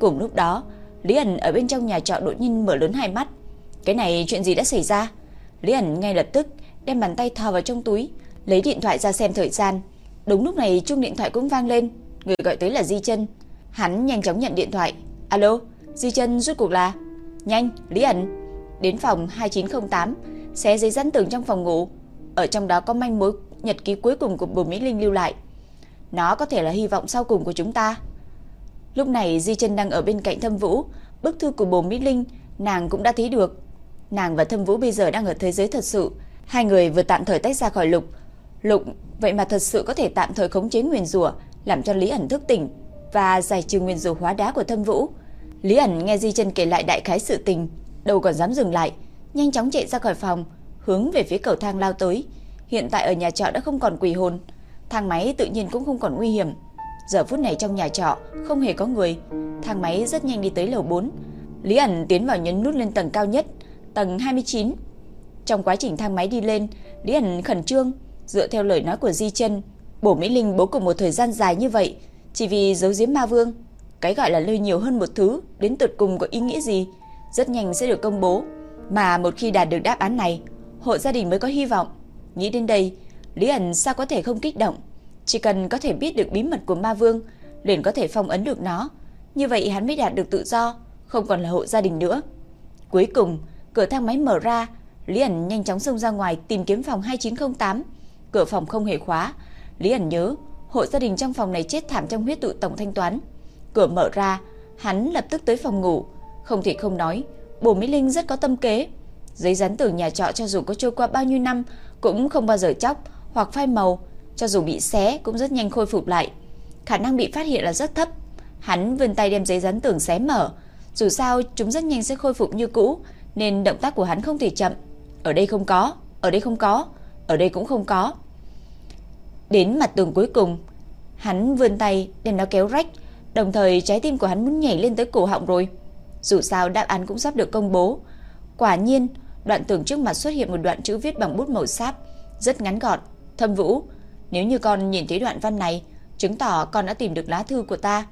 Cùng lúc đó, Lý ẩn ở bên trong nhà trọ đột nhiên mở lớn hai mắt. Cái này chuyện gì đã xảy ra? Lý ẩn ngay lập tức đem bàn tay thò vào trong túi, lấy điện thoại ra xem thời gian. Đúng lúc này chuông điện thoại cũng vang lên, người gọi tới là Di Chân. Hắn nhanh chóng nhận điện thoại. "Alo, Di Chân rút cuộc là?" "Nhanh, Lý ẩn." Đến phòng 2908, xé giấy dẫn tường trong phòng ngủ. Ở trong đó có manh mối nhật ký cuối cùng của Bồ Mỹ Linh lưu lại. Nó có thể là hy vọng sau cùng của chúng ta. Lúc này Di Chân đang ở bên cạnh Thâm Vũ, bức thư của Bồ Mỹ Linh nàng cũng đã thấy được. Nàng và Thâm Vũ bây giờ đang ở thế giới thật sự, hai người vừa tạm thời tách ra khỏi Lục. Lục vậy mà thật sự có thể tạm thời khống chế nguyên rủa, làm cho Lý ẩn thức tỉnh và giải trừ nguyên rủa hóa đá của Thâm Vũ. Lý ẩn nghe Di Chân kể lại đại khái sự tình, đâu còn dám dừng lại, nhanh chóng chạy ra khỏi phòng, hướng về phía cầu thang lao tới. Hiện tại ở nhà trọ đã không còn quỷ hồn, thang máy tự nhiên cũng không còn nguy hiểm. Giờ phút này trong nhà trọ không hề có người, thang máy rất nhanh đi tới lầu 4. Lý ẩn tiến vào nhấn nút lên tầng cao nhất, tầng 29. Trong quá trình thang máy đi lên, Lý ẩn khẩn trương, dựa theo lời nói của Di Chân, bổ Mỹ Linh bố cùng một thời gian dài như vậy, chỉ vì giấu giếm ma vương. Cái gọi là lơi nhiều hơn một thứ, đến tuyệt cùng có ý nghĩa gì, rất nhanh sẽ được công bố. Mà một khi đạt được đáp án này, hộ gia đình mới có hy vọng. Nghĩ đến đây, Lý ẩn sao có thể không kích động, chỉ cần có thể biết được bí mật của ma vương, liền có thể phong ấn được nó. Như vậy hắn mới đạt được tự do, không còn là hộ gia đình nữa. Cuối cùng, cửa thang máy mở ra, Lý ẩn nhanh chóng xông ra ngoài tìm kiếm phòng 2908. Cửa phòng không hề khóa. Lý ẩn nhớ, hộ gia đình trong phòng này chết thảm trong huyết tụ tổng thanh toán. Cửa mở ra, hắn lập tức tới phòng ngủ. Không thể không nói, bồ Mỹ Linh rất có tâm kế. Giấy dán tường nhà trọ cho dù có trôi qua bao nhiêu năm cũng không bao giờ chóc hoặc phai màu, cho dù bị xé cũng rất nhanh khôi phục lại. Khả năng bị phát hiện là rất thấp. Hắn vươn tay đem giấy dán tường xé mở, dù sao chúng rất nhanh sẽ khôi phục như cũ, nên động tác của hắn không thể chậm. Ở đây không có, ở đây không có, ở đây cũng không có. Đến mặt tường cuối cùng, hắn vươn tay đem nó kéo rách, đồng thời trái tim của hắn muốn nhảy lên tới cổ họng rồi. Dù sao đáp án cũng sắp được công bố. Quả nhiên, đoạn tường trước mặt xuất hiện một đoạn chữ viết bằng bút màu sáp, rất ngắn gọn. Thâm Vũ, nếu như con nhìn thấy đoạn văn này, chứng tỏ con đã tìm được lá thư của ta.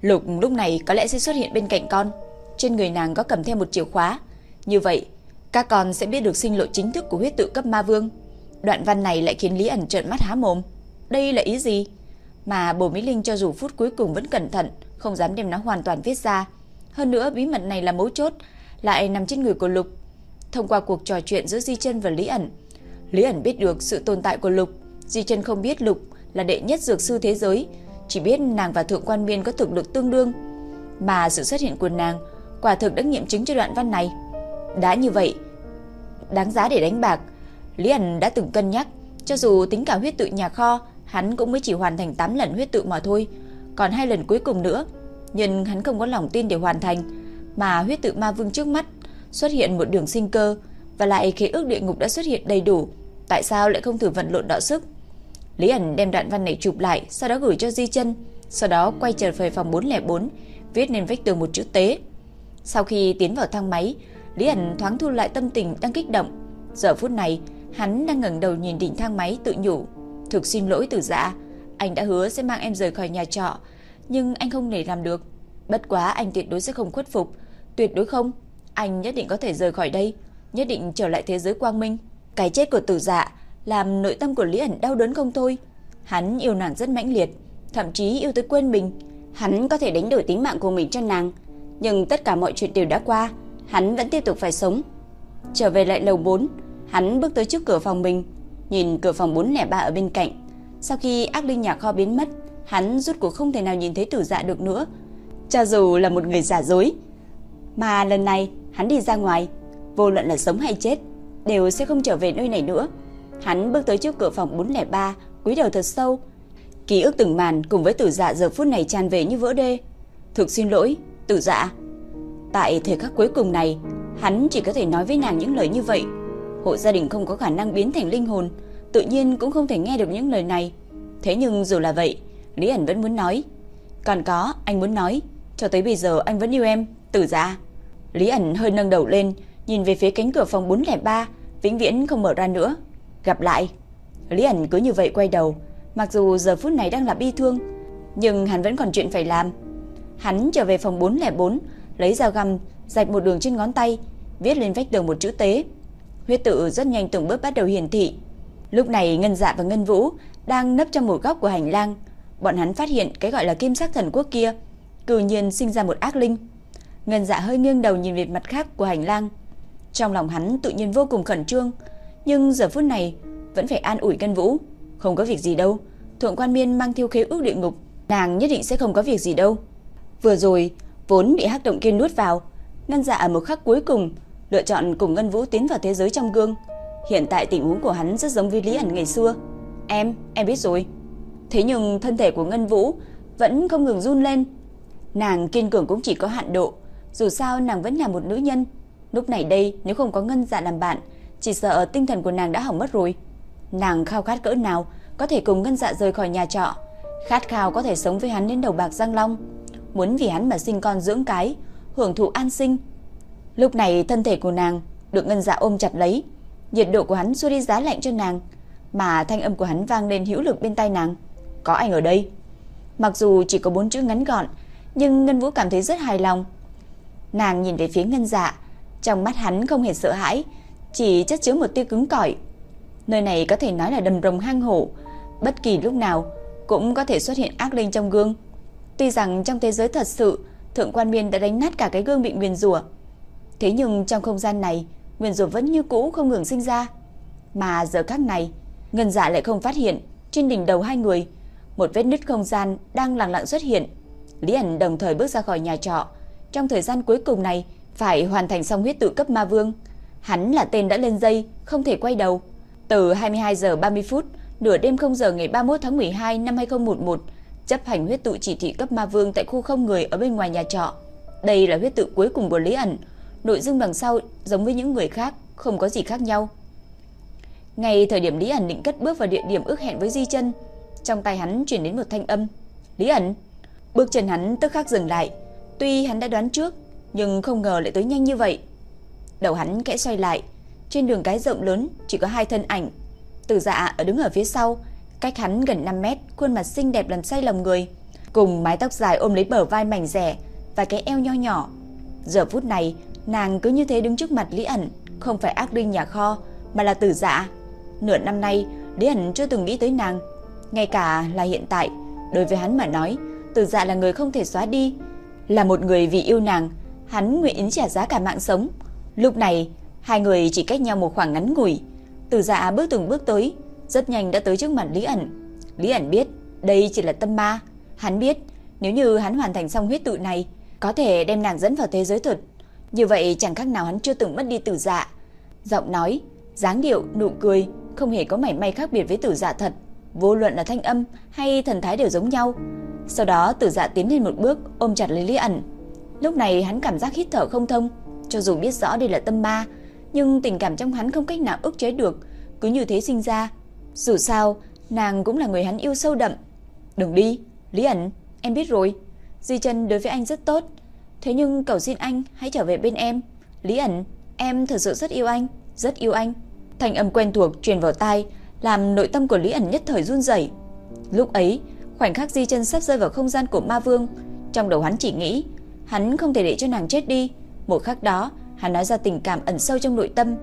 Lục lúc này có lẽ sẽ xuất hiện bên cạnh con. Trên người nàng có cầm theo một chìa khóa. Như vậy, các con sẽ biết được sinh lộ chính thức của huyết tự cấp ma vương. Đoạn văn này lại khiến Lý ẩn trợn mắt há mồm. Đây là ý gì? Mà bồ Mỹ Linh cho dù phút cuối cùng vẫn cẩn thận, không dám đem nó hoàn toàn viết ra. Hơn nữa bí mật này là mấu chốt, lại nằm trên người của Lục. Thông qua cuộc trò chuyện giữa Di Chân và Lý ẩn, Lý ẩn biết được sự tồn tại của Lục. Di Chân không biết Lục là đệ nhất dược sư thế giới, chỉ biết nàng và Thượng Quan Miên có thực lực tương đương. Mà sự xuất hiện của nàng quả thực đã nghiệm chứng cho đoạn văn này. Đã như vậy, đáng giá để đánh bạc. Lý ẩn đã từng cân nhắc, cho dù tính cả huyết tự nhà kho, hắn cũng mới chỉ hoàn thành 8 lần huyết tự mà thôi, còn hai lần cuối cùng nữa, nhưng hắn không có lòng tin để hoàn thành, mà huyết tự ma vương trước mắt xuất hiện một đường sinh cơ và lại khế ước địa ngục đã xuất hiện đầy đủ, tại sao lại không thử vận lộn đọ sức? Lý ẩn đem đoạn văn này chụp lại, sau đó gửi cho Di Chân, sau đó quay trở về phòng 404, viết lên vách tường một chữ tế. Sau khi tiến vào thang máy, Lý ẩn thoáng thu lại tâm tình đang kích động. Giờ phút này, hắn đang ngẩng đầu nhìn đỉnh thang máy tự nhủ, thực xin lỗi từ dạ, anh đã hứa sẽ mang em rời khỏi nhà trọ, nhưng anh không thể làm được. Bất quá anh tuyệt đối sẽ không khuất phục, tuyệt đối không. Anh nhất định có thể rời khỏi đây, nhất định trở lại thế giới quang minh. Cái chết của tử dạ làm nội tâm của Lý ẩn đau đớn không thôi. Hắn yêu nàng rất mãnh liệt, thậm chí yêu tới quên mình. Hắn có thể đánh đổi tính mạng của mình cho nàng, nhưng tất cả mọi chuyện đều đã qua, hắn vẫn tiếp tục phải sống. Trở về lại lầu 4, hắn bước tới trước cửa phòng mình, nhìn cửa phòng 403 ở bên cạnh. Sau khi ác linh nhà kho biến mất, hắn rút cuộc không thể nào nhìn thấy tử dạ được nữa. Cho dù là một người giả dối, mà lần này hắn đi ra ngoài, vô luận là sống hay chết, đều sẽ không trở về nơi này nữa. Hắn bước tới trước cửa phòng 403, cúi đầu thật sâu. Ký ức từng màn cùng với tử dạ giờ phút này tràn về như vỡ đê. Thực xin lỗi, tử dạ. Tại thời khắc cuối cùng này, hắn chỉ có thể nói với nàng những lời như vậy. Hộ gia đình không có khả năng biến thành linh hồn, tự nhiên cũng không thể nghe được những lời này. Thế nhưng dù là vậy, Lý ẩn vẫn muốn nói. Còn có, anh muốn nói, cho tới bây giờ anh vẫn yêu em, tử dạ. Lý ẩn hơi nâng đầu lên, nhìn về phía cánh cửa phòng 403, vĩnh viễn không mở ra nữa. Gặp lại. Lý ẩn cứ như vậy quay đầu, mặc dù giờ phút này đang là bi thương, nhưng hắn vẫn còn chuyện phải làm. Hắn trở về phòng 404, lấy dao găm, rạch một đường trên ngón tay, viết lên vách tường một chữ tế. Huyết tự rất nhanh từng bước bắt đầu hiển thị. Lúc này Ngân Dạ và Ngân Vũ đang nấp trong một góc của hành lang. Bọn hắn phát hiện cái gọi là kim sắc thần quốc kia, cử nhiên sinh ra một ác linh. Ngân Dạ hơi nghiêng đầu nhìn về mặt khác của hành lang. Trong lòng hắn tự nhiên vô cùng khẩn trương, nhưng giờ phút này vẫn phải an ủi Ngân Vũ, không có việc gì đâu. Thượng quan Miên mang theo khế ước địa ngục, nàng nhất định sẽ không có việc gì đâu. Vừa rồi, vốn bị hắc động kia nuốt vào, Ngân Dạ ở một khắc cuối cùng lựa chọn cùng Ngân Vũ tiến vào thế giới trong gương. Hiện tại tình huống của hắn rất giống với Lý ẩn ngày xưa. Em, em biết rồi. Thế nhưng thân thể của Ngân Vũ vẫn không ngừng run lên. Nàng kiên cường cũng chỉ có hạn độ, dù sao nàng vẫn là một nữ nhân. Lúc này đây nếu không có Ngân Dạ làm bạn, chỉ sợ tinh thần của nàng đã hỏng mất rồi. Nàng khao khát cỡ nào có thể cùng Ngân Dạ rời khỏi nhà trọ, khát khao có thể sống với hắn đến đầu bạc răng long, muốn vì hắn mà sinh con dưỡng cái, hưởng thụ an sinh. Lúc này thân thể của nàng được Ngân Dạ ôm chặt lấy, nhiệt độ của hắn xua đi giá lạnh cho nàng, mà thanh âm của hắn vang lên hữu lực bên tai nàng. Có anh ở đây. Mặc dù chỉ có bốn chữ ngắn gọn, nhưng Ngân Vũ cảm thấy rất hài lòng. Nàng nhìn về phía Ngân Dạ, trong mắt hắn không hề sợ hãi, chỉ chất chứa một tia cứng cỏi. Nơi này có thể nói là đầm rồng hang hổ, bất kỳ lúc nào cũng có thể xuất hiện ác linh trong gương. Tuy rằng trong thế giới thật sự, Thượng Quan Miên đã đánh nát cả cái gương bị nguyền rủa, thế nhưng trong không gian này, nguyền rủa vẫn như cũ không ngừng sinh ra. Mà giờ khắc này, Ngân Dạ lại không phát hiện trên đỉnh đầu hai người, một vết nứt không gian đang lặng lặng xuất hiện. Lý ẩn đồng thời bước ra khỏi nhà trọ, trong thời gian cuối cùng này phải hoàn thành xong huyết tự cấp ma vương. Hắn là tên đã lên dây, không thể quay đầu. Từ 22 giờ 30 phút, nửa đêm 0 giờ ngày 31 tháng 12 năm 2011, chấp hành huyết tự chỉ thị cấp ma vương tại khu không người ở bên ngoài nhà trọ. Đây là huyết tự cuối cùng của Lý ẩn, nội dung đằng sau giống với những người khác, không có gì khác nhau. Ngay thời điểm Lý ẩn định cất bước vào địa điểm ước hẹn với Di Chân, trong tay hắn truyền đến một thanh âm. "Lý ẩn." Bước chân hắn tức khắc dừng lại, tuy hắn đã đoán trước, nhưng không ngờ lại tới nhanh như vậy. Đầu hắn kẽ xoay lại, trên đường cái rộng lớn chỉ có hai thân ảnh. Từ Dạ ở đứng ở phía sau, cách hắn gần 5 mét, khuôn mặt xinh đẹp làm say lòng người, cùng mái tóc dài ôm lấy bờ vai mảnh rẻ và cái eo nho nhỏ. Giờ phút này, nàng cứ như thế đứng trước mặt Lý ẩn, không phải ác linh nhà kho, mà là Từ Dạ. Nửa năm nay, Lý ẩn chưa từng nghĩ tới nàng, ngay cả là hiện tại, đối với hắn mà nói, Từ Dạ là người không thể xóa đi, là một người vì yêu nàng hắn nguyện ý trả giá cả mạng sống. Lúc này, hai người chỉ cách nhau một khoảng ngắn ngủi. Từ dạ bước từng bước tới, rất nhanh đã tới trước mặt Lý ẩn. Lý ẩn biết, đây chỉ là tâm ma. Hắn biết, nếu như hắn hoàn thành xong huyết tự này, có thể đem nàng dẫn vào thế giới thực. Như vậy chẳng khác nào hắn chưa từng mất đi tử dạ. Giọng nói, dáng điệu, nụ cười không hề có mảy may khác biệt với tử dạ thật. Vô luận là thanh âm hay thần thái đều giống nhau. Sau đó tử dạ tiến lên một bước ôm chặt lấy Lý ẩn. Lúc này hắn cảm giác hít thở không thông. Cho dù biết rõ đây là tâm ma, nhưng tình cảm trong hắn không cách nào ức chế được, cứ như thế sinh ra. Dù sao, nàng cũng là người hắn yêu sâu đậm. Đừng đi, Lý ẩn, em biết rồi. Di chân đối với anh rất tốt. Thế nhưng cầu xin anh hãy trở về bên em. Lý ẩn, em thật sự rất yêu anh, rất yêu anh. Thành âm quen thuộc truyền vào tai, làm nội tâm của Lý ẩn nhất thời run rẩy. Lúc ấy, khoảnh khắc Di chân sắp rơi vào không gian của Ma Vương, trong đầu hắn chỉ nghĩ, hắn không thể để cho nàng chết đi. Một khắc đó, hắn nói ra tình cảm ẩn sâu trong nội tâm,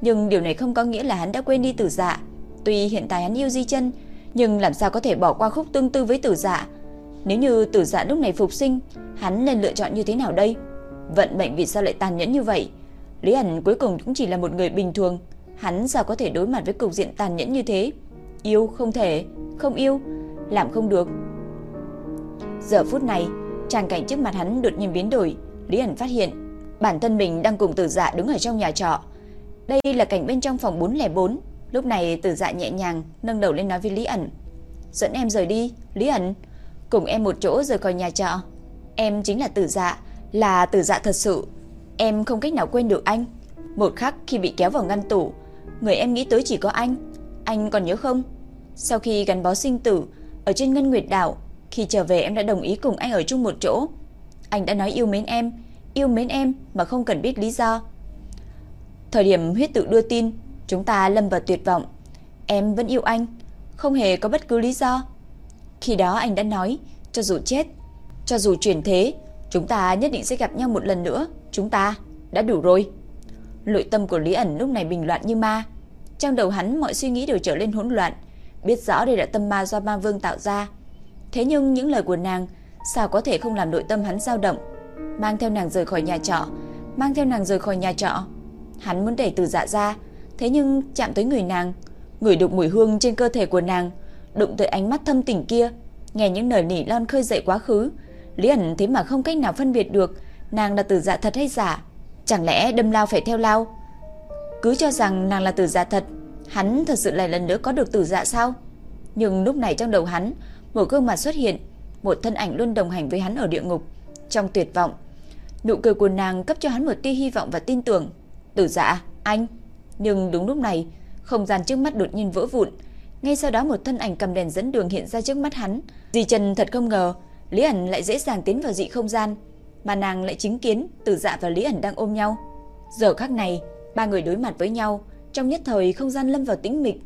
nhưng điều này không có nghĩa là hắn đã quên đi Tử Dạ. Tuy hiện tại hắn yêu Di chân, nhưng làm sao có thể bỏ qua khúc tương tư với Tử Dạ? Nếu như Tử Dạ lúc này phục sinh, hắn nên lựa chọn như thế nào đây? Vận mệnh vì sao lại tàn nhẫn như vậy? Lý ảnh cuối cùng cũng chỉ là một người bình thường, hắn sao có thể đối mặt với cục diện tàn nhẫn như thế? Yêu không thể, không yêu, làm không được. Giờ phút này, tràng cảnh trước mặt hắn đột nhiên biến đổi, Lý ảnh phát hiện bản thân mình đang cùng Tử Dạ đứng ở trong nhà trọ. Đây là cảnh bên trong phòng 404. Lúc này Tử Dạ nhẹ nhàng nâng đầu lên nói với Lý ẩn: "Dẫn em rời đi, Lý ẩn, cùng em một chỗ rời khỏi nhà trọ." Em chính là tử dạ, là tử dạ thật sự. Em không cách nào quên được anh. Một khắc khi bị kéo vào ngăn tủ, người em nghĩ tới chỉ có anh. Anh còn nhớ không? Sau khi gắn bó sinh tử, ở trên Ngân Nguyệt Đảo, khi trở về em đã đồng ý cùng anh ở chung một chỗ. Anh đã nói yêu mến em, yêu mến em mà không cần biết lý do. Thời điểm huyết tự đưa tin, chúng ta lâm vào tuyệt vọng. Em vẫn yêu anh, không hề có bất cứ lý do. Khi đó anh đã nói, cho dù chết, cho dù chuyển thế, chúng ta nhất định sẽ gặp nhau một lần nữa. Chúng ta đã đủ rồi. Nội tâm của Lý ẩn lúc này bình loạn như ma. Trong đầu hắn mọi suy nghĩ đều trở lên hỗn loạn. Biết rõ đây là tâm ma do ma vương tạo ra. Thế nhưng những lời của nàng sao có thể không làm nội tâm hắn dao động. Mang theo nàng rời khỏi nhà trọ. Mang theo nàng rời khỏi nhà trọ. Hắn muốn đẩy từ dạ ra. Thế nhưng chạm tới người nàng. ngửi được mùi hương trên cơ thể của nàng. Đụng tới ánh mắt thâm tình kia. Nghe những lời nỉ non khơi dậy quá khứ Lý ẩn thế mà không cách nào phân biệt được nàng là tử dạ thật hay giả. Chẳng lẽ đâm lao phải theo lao? Cứ cho rằng nàng là tử dạ thật, hắn thật sự lại lần nữa có được tử dạ sao? Nhưng lúc này trong đầu hắn, một gương mặt xuất hiện, một thân ảnh luôn đồng hành với hắn ở địa ngục, trong tuyệt vọng. Nụ cười của nàng cấp cho hắn một tia hy vọng và tin tưởng. Tử dạ, anh. Nhưng đúng lúc này, không gian trước mắt đột nhiên vỡ vụn. Ngay sau đó một thân ảnh cầm đèn dẫn đường hiện ra trước mắt hắn. Dì Trần thật không ngờ, Lý ẩn lại dễ dàng tiến vào dị không gian, mà nàng lại chứng kiến Tử Dạ và Lý ẩn đang ôm nhau. Giờ khắc này, ba người đối mặt với nhau, trong nhất thời không gian lâm vào tĩnh mịch.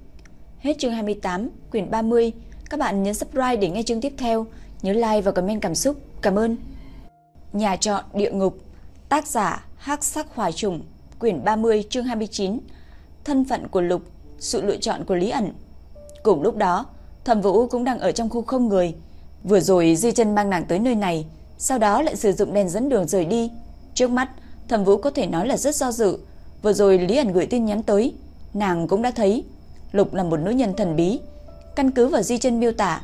Hết chương 28, quyển 30. Các bạn nhấn subscribe để nghe chương tiếp theo, nhớ like và comment cảm xúc. Cảm ơn. Nhà trọ địa ngục, tác giả Hắc Sắc Hỏa Trùng, quyển 30, chương 29. Thân phận của Lục, sự lựa chọn của Lý ẩn. Cùng lúc đó, Thẩm Vũ cũng đang ở trong khu không người, Vừa rồi Di chân mang nàng tới nơi này, sau đó lại sử dụng đèn dẫn đường rời đi. Trước mắt, Thẩm Vũ có thể nói là rất do dự. Vừa rồi Lý ẩn gửi tin nhắn tới, nàng cũng đã thấy Lục là một nữ nhân thần bí. Căn cứ vào Di chân miêu tả,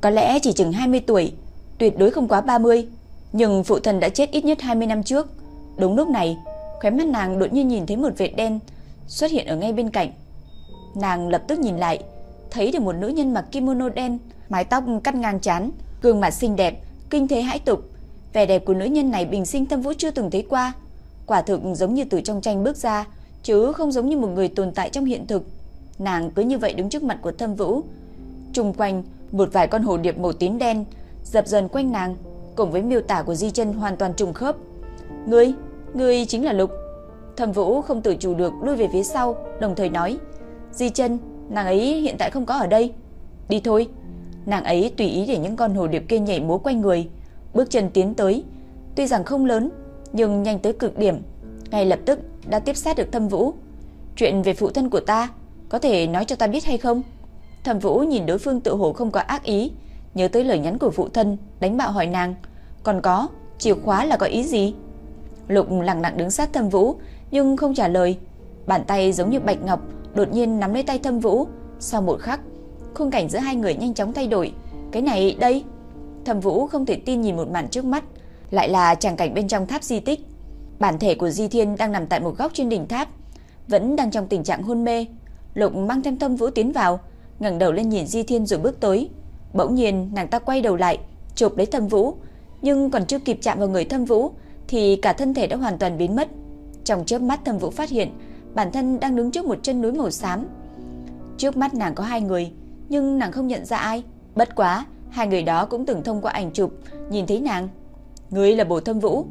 có lẽ chỉ chừng 20 tuổi, tuyệt đối không quá 30, nhưng phụ thần đã chết ít nhất 20 năm trước. Đúng lúc này, khóe mắt nàng đột nhiên nhìn thấy một vệt đen xuất hiện ở ngay bên cạnh. Nàng lập tức nhìn lại, thấy được một nữ nhân mặc kimono đen, mái tóc cắt ngang chán, gương mặt xinh đẹp, kinh thế hãi tục. Vẻ đẹp của nữ nhân này bình sinh Thâm Vũ chưa từng thấy qua, quả thực giống như từ trong tranh bước ra, chứ không giống như một người tồn tại trong hiện thực. Nàng cứ như vậy đứng trước mặt của Thâm Vũ, trung quanh một vài con hồ điệp màu tím đen dập dần quanh nàng, cùng với miêu tả của Di Chân hoàn toàn trùng khớp. "Ngươi, ngươi chính là Lục." Thâm Vũ không tự chủ được lui về phía sau, đồng thời nói: "Di Chân, nàng ấy hiện tại không có ở đây." "Đi thôi." Nàng ấy tùy ý để những con hồ điệp kia nhảy múa quanh người, bước chân tiến tới, tuy rằng không lớn, nhưng nhanh tới cực điểm, ngay lập tức đã tiếp sát được Thâm Vũ. Chuyện về phụ thân của ta, có thể nói cho ta biết hay không? Thâm Vũ nhìn đối phương tự hồ không có ác ý, nhớ tới lời nhắn của phụ thân, đánh bạo hỏi nàng, còn có, chìa khóa là có ý gì? Lục lặng lặng đứng sát Thâm Vũ, nhưng không trả lời. Bàn tay giống như bạch ngọc, đột nhiên nắm lấy tay Thâm Vũ. Sau một khắc, khung cảnh giữa hai người nhanh chóng thay đổi. Cái này đây. Thâm Vũ không thể tin nhìn một màn trước mắt, lại là tràng cảnh bên trong tháp di tích. Bản thể của Di Thiên đang nằm tại một góc trên đỉnh tháp, vẫn đang trong tình trạng hôn mê. Lục mang thêm Thâm Vũ tiến vào, ngẩng đầu lên nhìn Di Thiên rồi bước tới. Bỗng nhiên nàng ta quay đầu lại, chụp lấy Thâm Vũ, nhưng còn chưa kịp chạm vào người Thâm Vũ thì cả thân thể đã hoàn toàn biến mất. Trong chớp mắt Thâm Vũ phát hiện bản thân đang đứng trước một chân núi màu xám. Trước mắt nàng có hai người, nhưng nàng không nhận ra ai. Bất quá, hai người đó cũng từng thông qua ảnh chụp nhìn thấy nàng. Người là Bồ Thâm Vũ,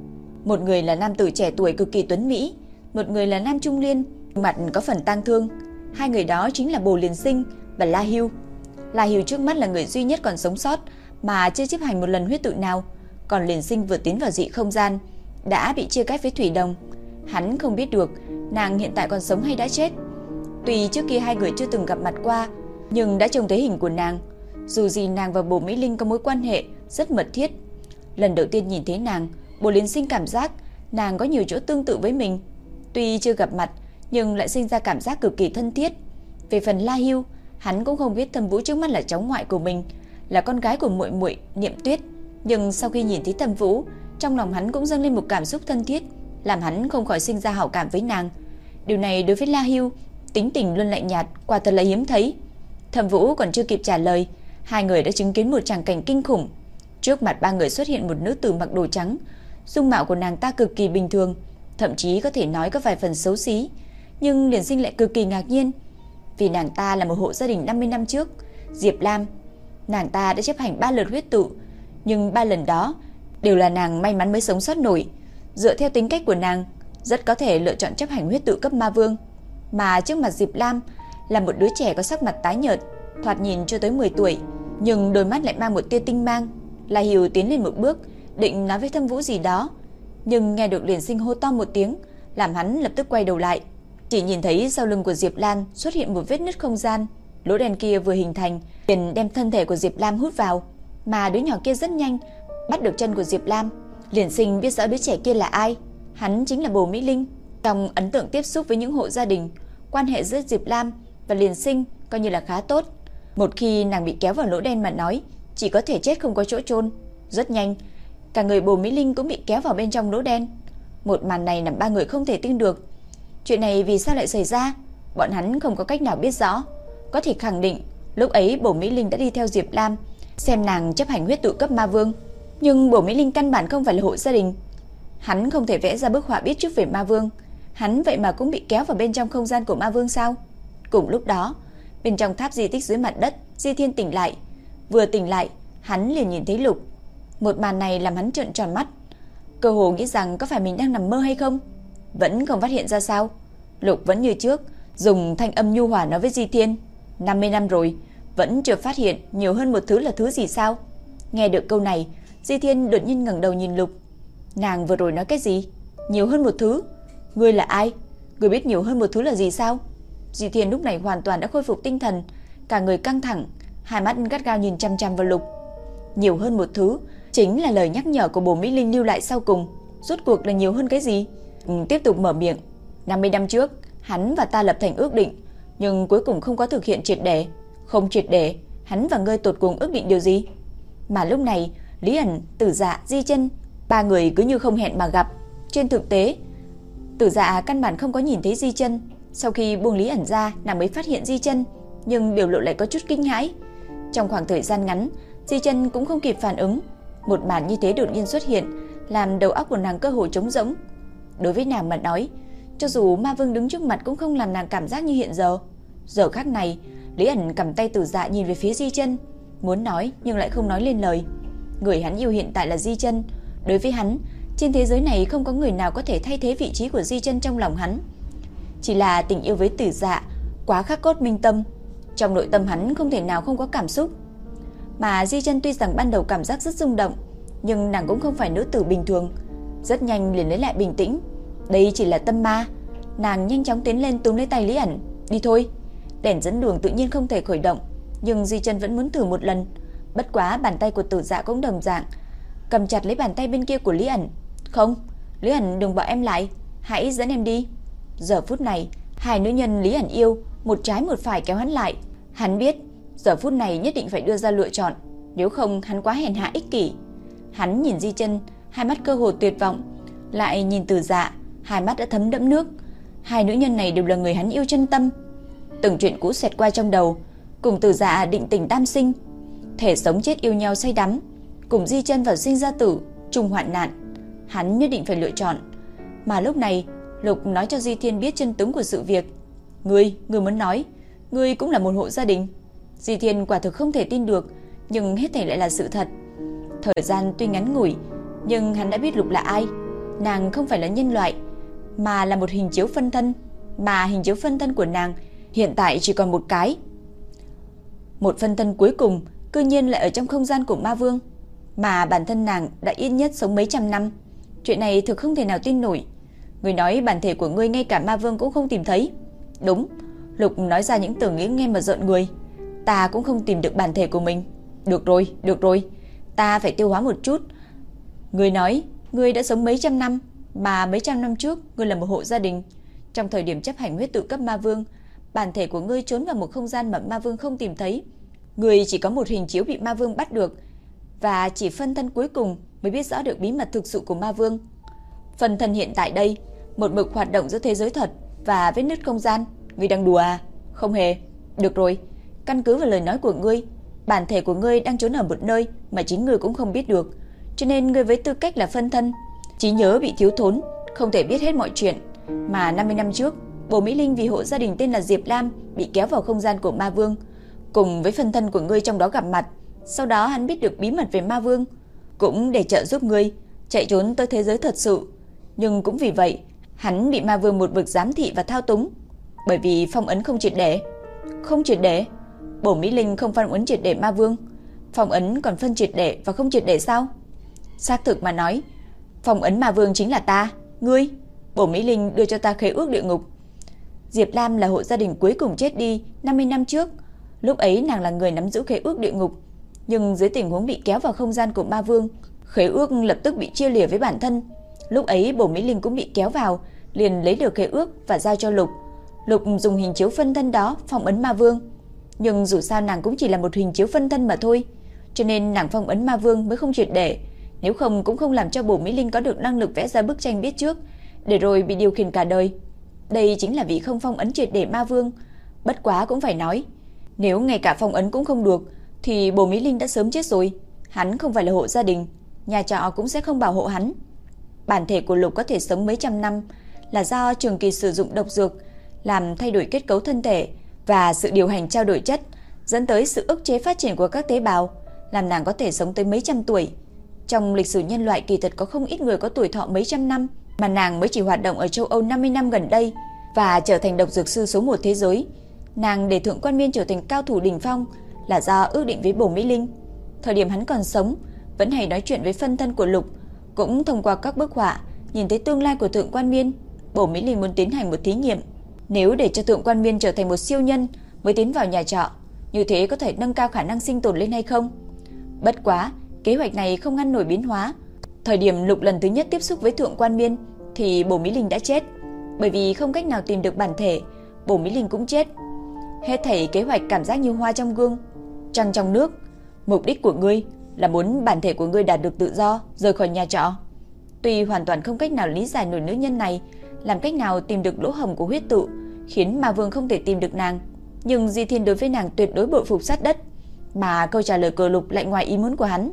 một người là nam tử trẻ tuổi cực kỳ tuấn mỹ, một người là nam trung niên, mặt có phần tang thương. Hai người đó chính là Bồ Liên Sinh và La Hưu. La Hưu trước mắt là người duy nhất còn sống sót mà chưa chấp hành một lần huyết tự nào, còn Liên Sinh vừa tiến vào dị không gian đã bị chia cách với Thủy Đồng. Hắn không biết được nàng hiện tại còn sống hay đã chết. Tuy trước kia hai người chưa từng gặp mặt qua, nhưng đã trông thấy hình của nàng. Dù gì nàng và Bồ Mỹ Linh có mối quan hệ rất mật thiết. Lần đầu tiên nhìn thấy nàng, Bồ Liên Sinh cảm giác nàng có nhiều chỗ tương tự với mình. Tuy chưa gặp mặt, nhưng lại sinh ra cảm giác cực kỳ thân thiết. Về phần La Hưu, hắn cũng không biết thâm Vũ trước mắt là cháu ngoại của mình, là con gái của muội muội Niệm Tuyết, nhưng sau khi nhìn thấy thâm Vũ, trong lòng hắn cũng dâng lên một cảm xúc thân thiết, làm hắn không khỏi sinh ra hảo cảm với nàng. Điều này đối với La Hưu, tính tình luôn lạnh nhạt, quả thật là hiếm thấy. Thẩm Vũ còn chưa kịp trả lời, hai người đã chứng kiến một tràng cảnh kinh khủng. Trước mặt ba người xuất hiện một nữ tử mặc đồ trắng, dung mạo của nàng ta cực kỳ bình thường, thậm chí có thể nói có vài phần xấu xí, nhưng liền sinh lại cực kỳ ngạc nhiên, vì nàng ta là một hộ gia đình 50 năm trước, Diệp Lam. Nàng ta đã chấp hành ba lượt huyết tụ, nhưng ba lần đó đều là nàng may mắn mới sống sót nổi. Dựa theo tính cách của nàng, rất có thể lựa chọn chấp hành huyết tự cấp ma vương. Mà trước mặt Diệp Lam là một đứa trẻ có sắc mặt tái nhợt, thoạt nhìn chưa tới 10 tuổi, nhưng đôi mắt lại mang một tia tinh mang. La Hiểu tiến lên một bước, định nói với Thâm Vũ gì đó, nhưng nghe được liền sinh hô to một tiếng, làm hắn lập tức quay đầu lại. Chỉ nhìn thấy sau lưng của Diệp Lan xuất hiện một vết nứt không gian, lỗ đen kia vừa hình thành, liền đem thân thể của Diệp Lam hút vào, mà đứa nhỏ kia rất nhanh bắt được chân của Diệp Lam. Liền sinh biết rõ đứa trẻ kia là ai, hắn chính là Bồ Mỹ Linh. Trong ấn tượng tiếp xúc với những hộ gia đình, quan hệ giữa Diệp Lam và Liền Sinh coi như là khá tốt. Một khi nàng bị kéo vào lỗ đen mà nói, chỉ có thể chết không có chỗ chôn. Rất nhanh, cả người Bồ Mỹ Linh cũng bị kéo vào bên trong lỗ đen. Một màn này làm ba người không thể tin được. Chuyện này vì sao lại xảy ra? Bọn hắn không có cách nào biết rõ. Có thể khẳng định, lúc ấy bổ Mỹ Linh đã đi theo Diệp Lam, xem nàng chấp hành huyết tụ cấp ma vương. Nhưng bổ Mỹ Linh căn bản không phải là hộ gia đình. Hắn không thể vẽ ra bức họa biết trước về ma vương. Hắn vậy mà cũng bị kéo vào bên trong không gian của ma vương sao? Cùng lúc đó, bên trong tháp di tích dưới mặt đất, Di Thiên tỉnh lại. Vừa tỉnh lại, hắn liền nhìn thấy Lục. Một màn này làm hắn trợn tròn mắt. Cơ hồ nghĩ rằng có phải mình đang nằm mơ hay không? Vẫn không phát hiện ra sao? Lục vẫn như trước, dùng thanh âm nhu hòa nói với Di Thiên. 50 năm rồi, vẫn chưa phát hiện nhiều hơn một thứ là thứ gì sao? Nghe được câu này, Di Thiên đột nhiên ngẩng đầu nhìn Lục. Nàng vừa rồi nói cái gì? Nhiều hơn một thứ? Ngươi là ai? Ngươi biết nhiều hơn một thứ là gì sao? Di Thiên lúc này hoàn toàn đã khôi phục tinh thần, cả người căng thẳng, hai mắt gắt gao nhìn chăm chăm vào Lục. Nhiều hơn một thứ chính là lời nhắc nhở của Bồ Mỹ Linh lưu lại sau cùng. Rốt cuộc là nhiều hơn cái gì? Tiếp tục mở miệng. 50 năm trước, hắn và ta lập thành ước định, nhưng cuối cùng không có thực hiện triệt để. Không triệt để, hắn và ngươi tột cùng ước định điều gì? Mà lúc này, Lý ẩn, Tử Dạ, Di Chân, ba người cứ như không hẹn mà gặp. Trên thực tế, Tử Dạ căn bản không có nhìn thấy Di Chân. Sau khi buông Lý ẩn ra, nàng mới phát hiện Di Chân, nhưng biểu lộ lại có chút kinh hãi. Trong khoảng thời gian ngắn, Di Chân cũng không kịp phản ứng. Một màn như thế đột nhiên xuất hiện, làm đầu óc của nàng cơ hồ trống rỗng. Đối với nàng mà nói, cho dù ma vương đứng trước mặt cũng không làm nàng cảm giác như hiện giờ. Giờ khắc này, Lý ẩn cầm tay tử dạ nhìn về phía Di chân muốn nói nhưng lại không nói lên lời. Người hắn yêu hiện tại là Di chân đối với hắn, trên thế giới này không có người nào có thể thay thế vị trí của Di chân trong lòng hắn. Chỉ là tình yêu với tử dạ quá khắc cốt minh tâm, trong nội tâm hắn không thể nào không có cảm xúc. Mà Di chân tuy rằng ban đầu cảm giác rất rung động, nhưng nàng cũng không phải nữ tử bình thường, rất nhanh liền lấy lại bình tĩnh. Đây chỉ là tâm ma. Nàng nhanh chóng tiến lên túm lấy tay Lý ẩn. Đi thôi. Đèn dẫn đường tự nhiên không thể khởi động. Nhưng Di chân vẫn muốn thử một lần. Bất quá bàn tay của tử dạ cũng đồng dạng. Cầm chặt lấy bàn tay bên kia của Lý ẩn. Không. Lý ẩn đừng bỏ em lại, hãy dẫn em đi. Giờ phút này, hai nữ nhân Lý ẩn yêu, một trái một phải kéo hắn lại. Hắn biết, giờ phút này nhất định phải đưa ra lựa chọn, nếu không hắn quá hèn hạ ích kỷ. Hắn nhìn Di Chân, hai mắt cơ hồ tuyệt vọng, lại nhìn Từ Dạ, hai mắt đã thấm đẫm nước. Hai nữ nhân này đều là người hắn yêu chân tâm. Từng chuyện cũ xẹt qua trong đầu, cùng Từ Dạ định tình tam sinh, thể sống chết yêu nhau say đắm, cùng Di Chân vào sinh ra tử, chung hoạn nạn. Hắn nhất định phải lựa chọn. Mà lúc này, Lục nói cho Di Thiên biết chân tướng của sự việc. "Ngươi, ngươi muốn nói, ngươi cũng là một hộ gia đình?" Di Thiên quả thực không thể tin được, nhưng hết thảy lại là sự thật. Thời gian tuy ngắn ngủi, nhưng hắn đã biết Lục là ai. Nàng không phải là nhân loại, mà là một hình chiếu phân thân, mà hình chiếu phân thân của nàng hiện tại chỉ còn một cái. Một phân thân cuối cùng cư nhiên lại ở trong không gian của Ma Vương, mà bản thân nàng đã yên nhất sống mấy trăm năm. Chuyện này thực không thể nào tin nổi. Người nói bản thể của ngươi ngay cả Ma Vương cũng không tìm thấy. Đúng, Lục nói ra những tưởng nghĩ nghe mà giận người. Ta cũng không tìm được bản thể của mình. Được rồi, được rồi, ta phải tiêu hóa một chút. Người nói, người đã sống mấy trăm năm, mà mấy trăm năm trước người là một hộ gia đình. Trong thời điểm chấp hành huyết tự cấp ma vương, bản thể của ngươi trốn vào một không gian mà ma vương không tìm thấy. người chỉ có một hình chiếu bị ma vương bắt được, và chỉ phân thân cuối cùng mới biết rõ được bí mật thực sự của ma vương. Phân thân hiện tại đây, một mực hoạt động giữa thế giới thật và vết nứt không gian. Ngươi đang đùa à? Không hề. Được rồi, căn cứ vào lời nói của ngươi, bản thể của ngươi đang trốn ở một nơi mà chính ngươi cũng không biết được, cho nên ngươi với tư cách là phân thân, trí nhớ bị thiếu thốn, không thể biết hết mọi chuyện. Mà 50 năm trước, Bồ Mỹ Linh vì hộ gia đình tên là Diệp Lam bị kéo vào không gian của Ma Vương, cùng với phân thân của ngươi trong đó gặp mặt. Sau đó hắn biết được bí mật về Ma Vương, cũng để trợ giúp ngươi chạy trốn tới thế giới thật sự. Nhưng cũng vì vậy, hắn bị Ma Vương một vực giám thị và thao túng, bởi vì phong ấn không triệt để. Không triệt để? Bổ Mỹ Linh không phong ấn triệt để Ma Vương, phong ấn còn phân triệt để và không triệt để sao? Xác thực mà nói, phong ấn Ma Vương chính là ta, ngươi. Bổ Mỹ Linh đưa cho ta khế ước địa ngục. Diệp Lam là hộ gia đình cuối cùng chết đi 50 năm trước. Lúc ấy nàng là người nắm giữ khế ước địa ngục, nhưng dưới tình huống bị kéo vào không gian của Ma Vương, khế ước lập tức bị chia lìa với bản thân. Lúc ấy Bổ Mỹ Linh cũng bị kéo vào, liền lấy được khế ước và giao cho Lục. Lục dùng hình chiếu phân thân đó phong ấn Ma Vương. Nhưng dù sao nàng cũng chỉ là một hình chiếu phân thân mà thôi, cho nên nàng phong ấn Ma Vương mới không triệt để, nếu không cũng không làm cho Bổ Mỹ Linh có được năng lực vẽ ra bức tranh biết trước, để rồi bị điều khiển cả đời. Đây chính là vị không phong ấn triệt để Ma Vương, bất quá cũng phải nói, nếu ngay cả phong ấn cũng không được thì Bổ Mỹ Linh đã sớm chết rồi, hắn không phải là hộ gia đình, nhà trọ cũng sẽ không bảo hộ hắn. Bản thể của Lục có thể sống mấy trăm năm là do trường kỳ sử dụng độc dược làm thay đổi kết cấu thân thể và sự điều hành trao đổi chất dẫn tới sự ức chế phát triển của các tế bào, làm nàng có thể sống tới mấy trăm tuổi. Trong lịch sử nhân loại kỳ thật có không ít người có tuổi thọ mấy trăm năm, mà nàng mới chỉ hoạt động ở châu Âu 50 năm gần đây và trở thành độc dược sư số 1 thế giới. Nàng để thượng quan miên trở thành cao thủ đỉnh phong là do ước định với Bổ Mỹ Linh. Thời điểm hắn còn sống, vẫn hay nói chuyện với phân thân của Lục, cũng thông qua các bức họa nhìn thấy tương lai của thượng quan miên. Bổ Mỹ Linh muốn tiến hành một thí nghiệm, nếu để cho thượng quan miên trở thành một siêu nhân mới tiến vào nhà trọ, như thế có thể nâng cao khả năng sinh tồn lên hay không? Bất quá, kế hoạch này không ngăn nổi biến hóa. Thời điểm Lục lần thứ nhất tiếp xúc với thượng quan miên thì Bổ Mỹ Linh đã chết, bởi vì không cách nào tìm được bản thể, Bổ Mỹ Linh cũng chết. Hết thảy kế hoạch cảm giác như hoa trong gương, trăng trong nước. Mục đích của ngươi là muốn bản thể của ngươi đạt được tự do, rời khỏi nhà trọ. Tuy hoàn toàn không cách nào lý giải nổi nữ nhân này, làm cách nào tìm được lỗ hổng của huyết tự, khiến Ma Vương không thể tìm được nàng, nhưng Di Thiên đối với nàng tuyệt đối bội phục sát đất, mà câu trả lời của Lục lại ngoài ý muốn của hắn.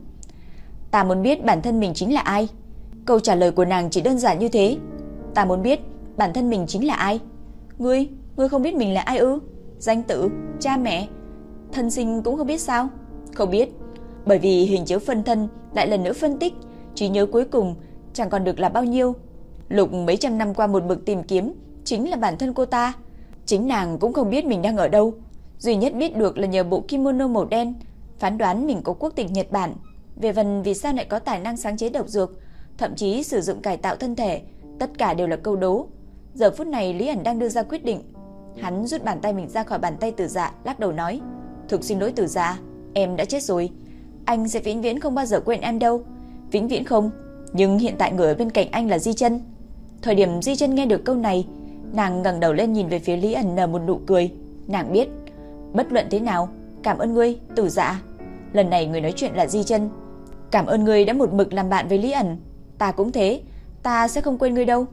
Ta muốn biết bản thân mình chính là ai. Câu trả lời của nàng chỉ đơn giản như thế. Ta muốn biết bản thân mình chính là ai. Ngươi, ngươi không biết mình là ai ư? Danh tự, cha mẹ, thân sinh cũng không biết sao? Không biết, bởi vì hình chiếu phân thân lại lần nữa phân tích, trí nhớ cuối cùng chẳng còn được là bao nhiêu. Lục mấy trăm năm qua một bực tìm kiếm chính là bản thân cô ta. Chính nàng cũng không biết mình đang ở đâu. Duy nhất biết được là nhờ bộ kimono màu đen, phán đoán mình có quốc tịch Nhật Bản. Về phần vì sao lại có tài năng sáng chế độc dược, thậm chí sử dụng cải tạo thân thể, tất cả đều là câu đố. Giờ phút này Lý ẩn đang đưa ra quyết định. Hắn rút bàn tay mình ra khỏi bàn tay Tử Dạ, lắc đầu nói: "Thực xin lỗi Tử Dạ, em đã chết rồi. Anh sẽ vĩnh viễn không bao giờ quên em đâu. Vĩnh viễn không." Nhưng hiện tại người ở bên cạnh anh là Di chân Thời điểm Di chân nghe được câu này, nàng ngẩng đầu lên nhìn về phía Lý ẩn nở một nụ cười. Nàng biết, bất luận thế nào, cảm ơn ngươi, tử dạ. Lần này người nói chuyện là Di chân Cảm ơn ngươi đã một mực làm bạn với Lý ẩn. Ta cũng thế, ta sẽ không quên ngươi đâu.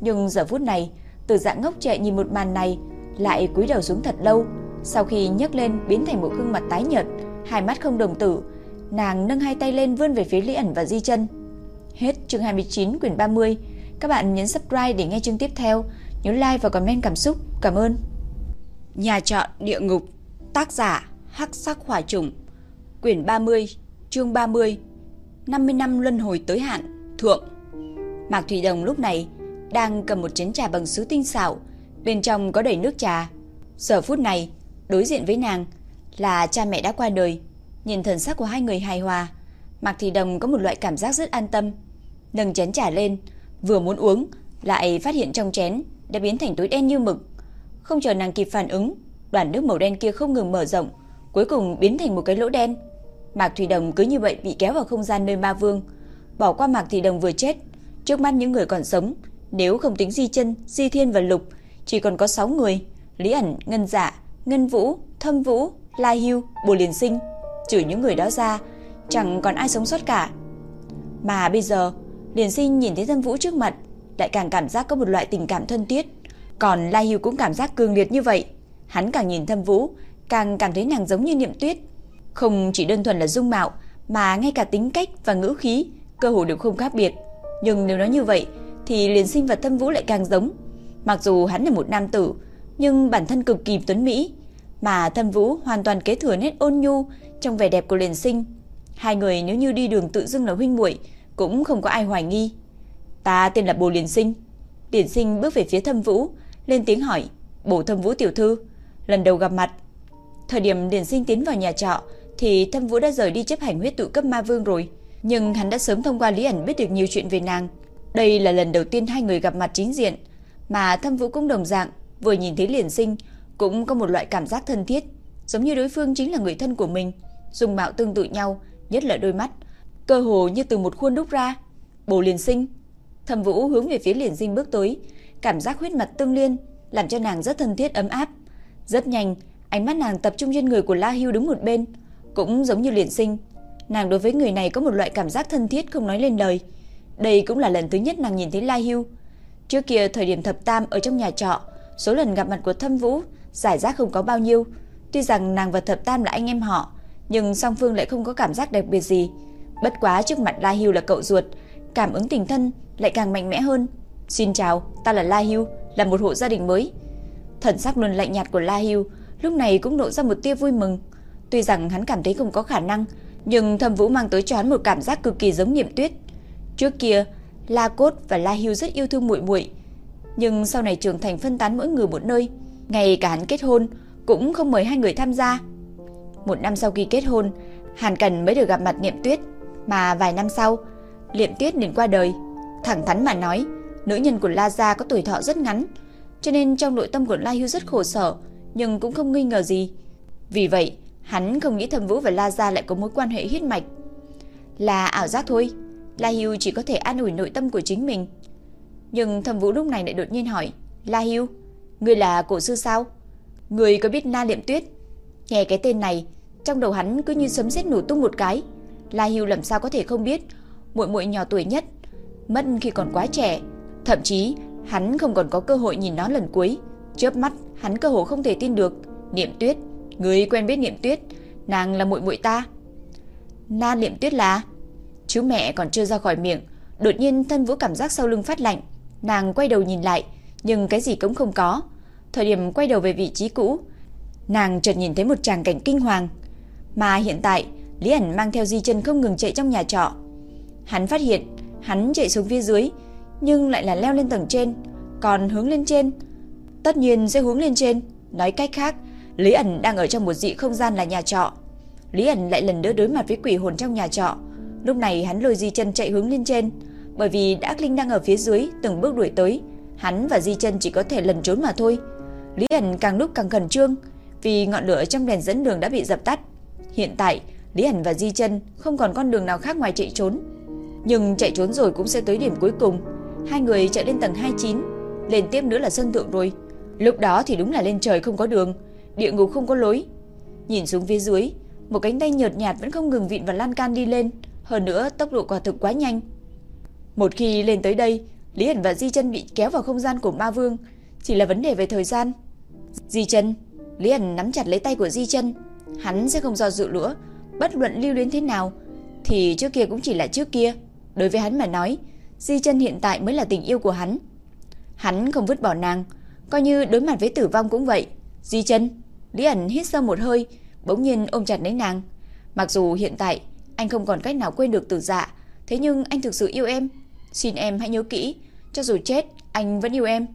Nhưng giờ phút này, từ dạng ngốc trệ nhìn một màn này, lại cúi đầu xuống thật lâu. Sau khi nhấc lên biến thành một gương mặt tái nhợt, hai mắt không đồng tử, nàng nâng hai tay lên vươn về phía Lý ẩn và Di chân Hết chương 29 quyển 30. Các bạn nhấn subscribe để nghe chương tiếp theo. Nhớ like và comment cảm xúc. Cảm ơn. Nhà trọ địa ngục. Tác giả Hắc Sắc Hỏa Trùng. Quyển 30, chương 30. 50 năm luân hồi tới hạn. Thượng. Mạc Thủy Đồng lúc này đang cầm một chén trà bằng sứ tinh xảo, bên trong có đầy nước trà. Giờ phút này, đối diện với nàng là cha mẹ đã qua đời. Nhìn thần sắc của hai người hài hòa, Mạc Thủy Đồng có một loại cảm giác rất an tâm. Nâng chén trà lên, vừa muốn uống, lại phát hiện trong chén đã biến thành túi đen như mực. Không chờ nàng kịp phản ứng, đoàn nước màu đen kia không ngừng mở rộng, cuối cùng biến thành một cái lỗ đen. Mạc Thủy Đồng cứ như vậy bị kéo vào không gian nơi ma vương. Bỏ qua Mạc Thủy Đồng vừa chết, trước mắt những người còn sống, nếu không tính Di Chân, Di Thiên và Lục, chỉ còn có 6 người, Lý ẩn, Ngân Dạ, Ngân Vũ, Thâm Vũ, La Hưu, Bồ Liên Sinh, trừ những người đó ra, chẳng còn ai sống sót cả. Mà bây giờ, liền Sinh nhìn thấy Thâm Vũ trước mặt, lại càng cảm giác có một loại tình cảm thân thiết. Còn la Hưu cũng cảm giác cường liệt như vậy. Hắn càng nhìn Thâm Vũ, càng cảm thấy nàng giống như Niệm Tuyết. Không chỉ đơn thuần là dung mạo, mà ngay cả tính cách và ngữ khí, cơ hồ đều không khác biệt. Nhưng nếu nói như vậy, thì liền Sinh và Thâm Vũ lại càng giống. Mặc dù hắn là một nam tử, nhưng bản thân cực kỳ tuấn mỹ, mà Thâm Vũ hoàn toàn kế thừa nét ôn nhu trong vẻ đẹp của liền Sinh. Hai người nếu như đi đường tự dưng là huynh muội, cũng không có ai hoài nghi. Ta tên là Bồ Liên Sinh. Điển Sinh bước về phía Thâm Vũ, lên tiếng hỏi, "Bồ Thâm Vũ tiểu thư, lần đầu gặp mặt." Thời điểm Điển Sinh tiến vào nhà trọ thì Thâm Vũ đã rời đi chấp hành huyết tụ cấp ma vương rồi, nhưng hắn đã sớm thông qua Lý ẩn biết được nhiều chuyện về nàng. Đây là lần đầu tiên hai người gặp mặt chính diện, mà Thâm Vũ cũng đồng dạng, vừa nhìn thấy liền Sinh cũng có một loại cảm giác thân thiết, giống như đối phương chính là người thân của mình, dùng mạo tương tự nhau, nhất là đôi mắt cơ hồ như từ một khuôn đúc ra. Bồ liền sinh. thâm Vũ hướng về phía liền sinh bước tới, cảm giác huyết mạch tương liên, làm cho nàng rất thân thiết ấm áp. Rất nhanh, ánh mắt nàng tập trung trên người của La Hưu đứng một bên, cũng giống như liền sinh. Nàng đối với người này có một loại cảm giác thân thiết không nói lên lời. Đây cũng là lần thứ nhất nàng nhìn thấy La Hưu. Trước kia thời điểm thập tam ở trong nhà trọ, số lần gặp mặt của Thâm Vũ giải rác không có bao nhiêu. Tuy rằng nàng và thập tam là anh em họ, nhưng song phương lại không có cảm giác đặc biệt gì. Bất quá trước mặt La Hưu là cậu ruột, cảm ứng tình thân lại càng mạnh mẽ hơn. "Xin chào, ta là La Hưu, là một hộ gia đình mới." Thần sắc luôn lạnh nhạt của La Hưu lúc này cũng lộ ra một tia vui mừng. Tuy rằng hắn cảm thấy không có khả năng, nhưng thâm Vũ mang tới cho hắn một cảm giác cực kỳ giống Niệm Tuyết. Trước kia, La Cốt và La Hưu rất yêu thương muội muội, nhưng sau này trưởng thành phân tán mỗi người một nơi, ngay cả hắn kết hôn cũng không mời hai người tham gia. Một năm sau khi kết hôn, Hàn Cần mới được gặp mặt Niệm Tuyết. Mà vài năm sau, Liệm Tuyết liền qua đời. Thẳng thắn mà nói, nữ nhân của La Gia có tuổi thọ rất ngắn, cho nên trong nội tâm của La Hưu rất khổ sở, nhưng cũng không nghi ngờ gì. Vì vậy, hắn không nghĩ Thẩm Vũ và La Gia lại có mối quan hệ huyết mạch. Là ảo giác thôi, La Hưu chỉ có thể an ủi nội tâm của chính mình. Nhưng Thẩm Vũ lúc này lại đột nhiên hỏi, La Hưu, ngươi là cổ sư sao? Ngươi có biết Na Liệm Tuyết? Nghe cái tên này, trong đầu hắn cứ như sấm sét nổ tung một cái. La Hưu làm sao có thể không biết, muội muội nhỏ tuổi nhất, mất khi còn quá trẻ, thậm chí hắn không còn có cơ hội nhìn nó lần cuối. Chớp mắt, hắn cơ hồ không thể tin được, Niệm Tuyết, người quen biết Niệm Tuyết, nàng là muội muội ta. Na Niệm Tuyết là? Chú mẹ còn chưa ra khỏi miệng, đột nhiên thân Vũ cảm giác sau lưng phát lạnh, nàng quay đầu nhìn lại, nhưng cái gì cũng không có. Thời điểm quay đầu về vị trí cũ, nàng chợt nhìn thấy một tràng cảnh kinh hoàng, mà hiện tại Lý ẩn mang theo di chân không ngừng chạy trong nhà trọ. Hắn phát hiện, hắn chạy xuống phía dưới, nhưng lại là leo lên tầng trên, còn hướng lên trên. Tất nhiên sẽ hướng lên trên, nói cách khác, Lý ẩn đang ở trong một dị không gian là nhà trọ. Lý ẩn lại lần nữa đối mặt với quỷ hồn trong nhà trọ. Lúc này hắn lôi di chân chạy hướng lên trên, bởi vì đã linh đang ở phía dưới từng bước đuổi tới, hắn và di chân chỉ có thể lần trốn mà thôi. Lý ẩn càng lúc càng khẩn trương, vì ngọn lửa trong đèn dẫn đường đã bị dập tắt. Hiện tại, Lý ẩn và Di chân không còn con đường nào khác ngoài chạy trốn. Nhưng chạy trốn rồi cũng sẽ tới điểm cuối cùng. Hai người chạy lên tầng 29, lên tiếp nữa là sân thượng rồi. Lúc đó thì đúng là lên trời không có đường, địa ngục không có lối. Nhìn xuống phía dưới, một cánh tay nhợt nhạt vẫn không ngừng vịn vào lan can đi lên, hơn nữa tốc độ quả thực quá nhanh. Một khi lên tới đây, Lý Hẳn và Di Chân bị kéo vào không gian của Ma Vương, chỉ là vấn đề về thời gian. Di Chân, Lý Hẳn nắm chặt lấy tay của Di Chân, hắn sẽ không do dự nữa, bất luận lưu luyến thế nào thì trước kia cũng chỉ là trước kia. Đối với hắn mà nói, Di Chân hiện tại mới là tình yêu của hắn. Hắn không vứt bỏ nàng, coi như đối mặt với tử vong cũng vậy. Di Chân, Lý ẩn hít sâu một hơi, bỗng nhiên ôm chặt lấy nàng. Mặc dù hiện tại anh không còn cách nào quên được Tử Dạ, thế nhưng anh thực sự yêu em. Xin em hãy nhớ kỹ, cho dù chết, anh vẫn yêu em.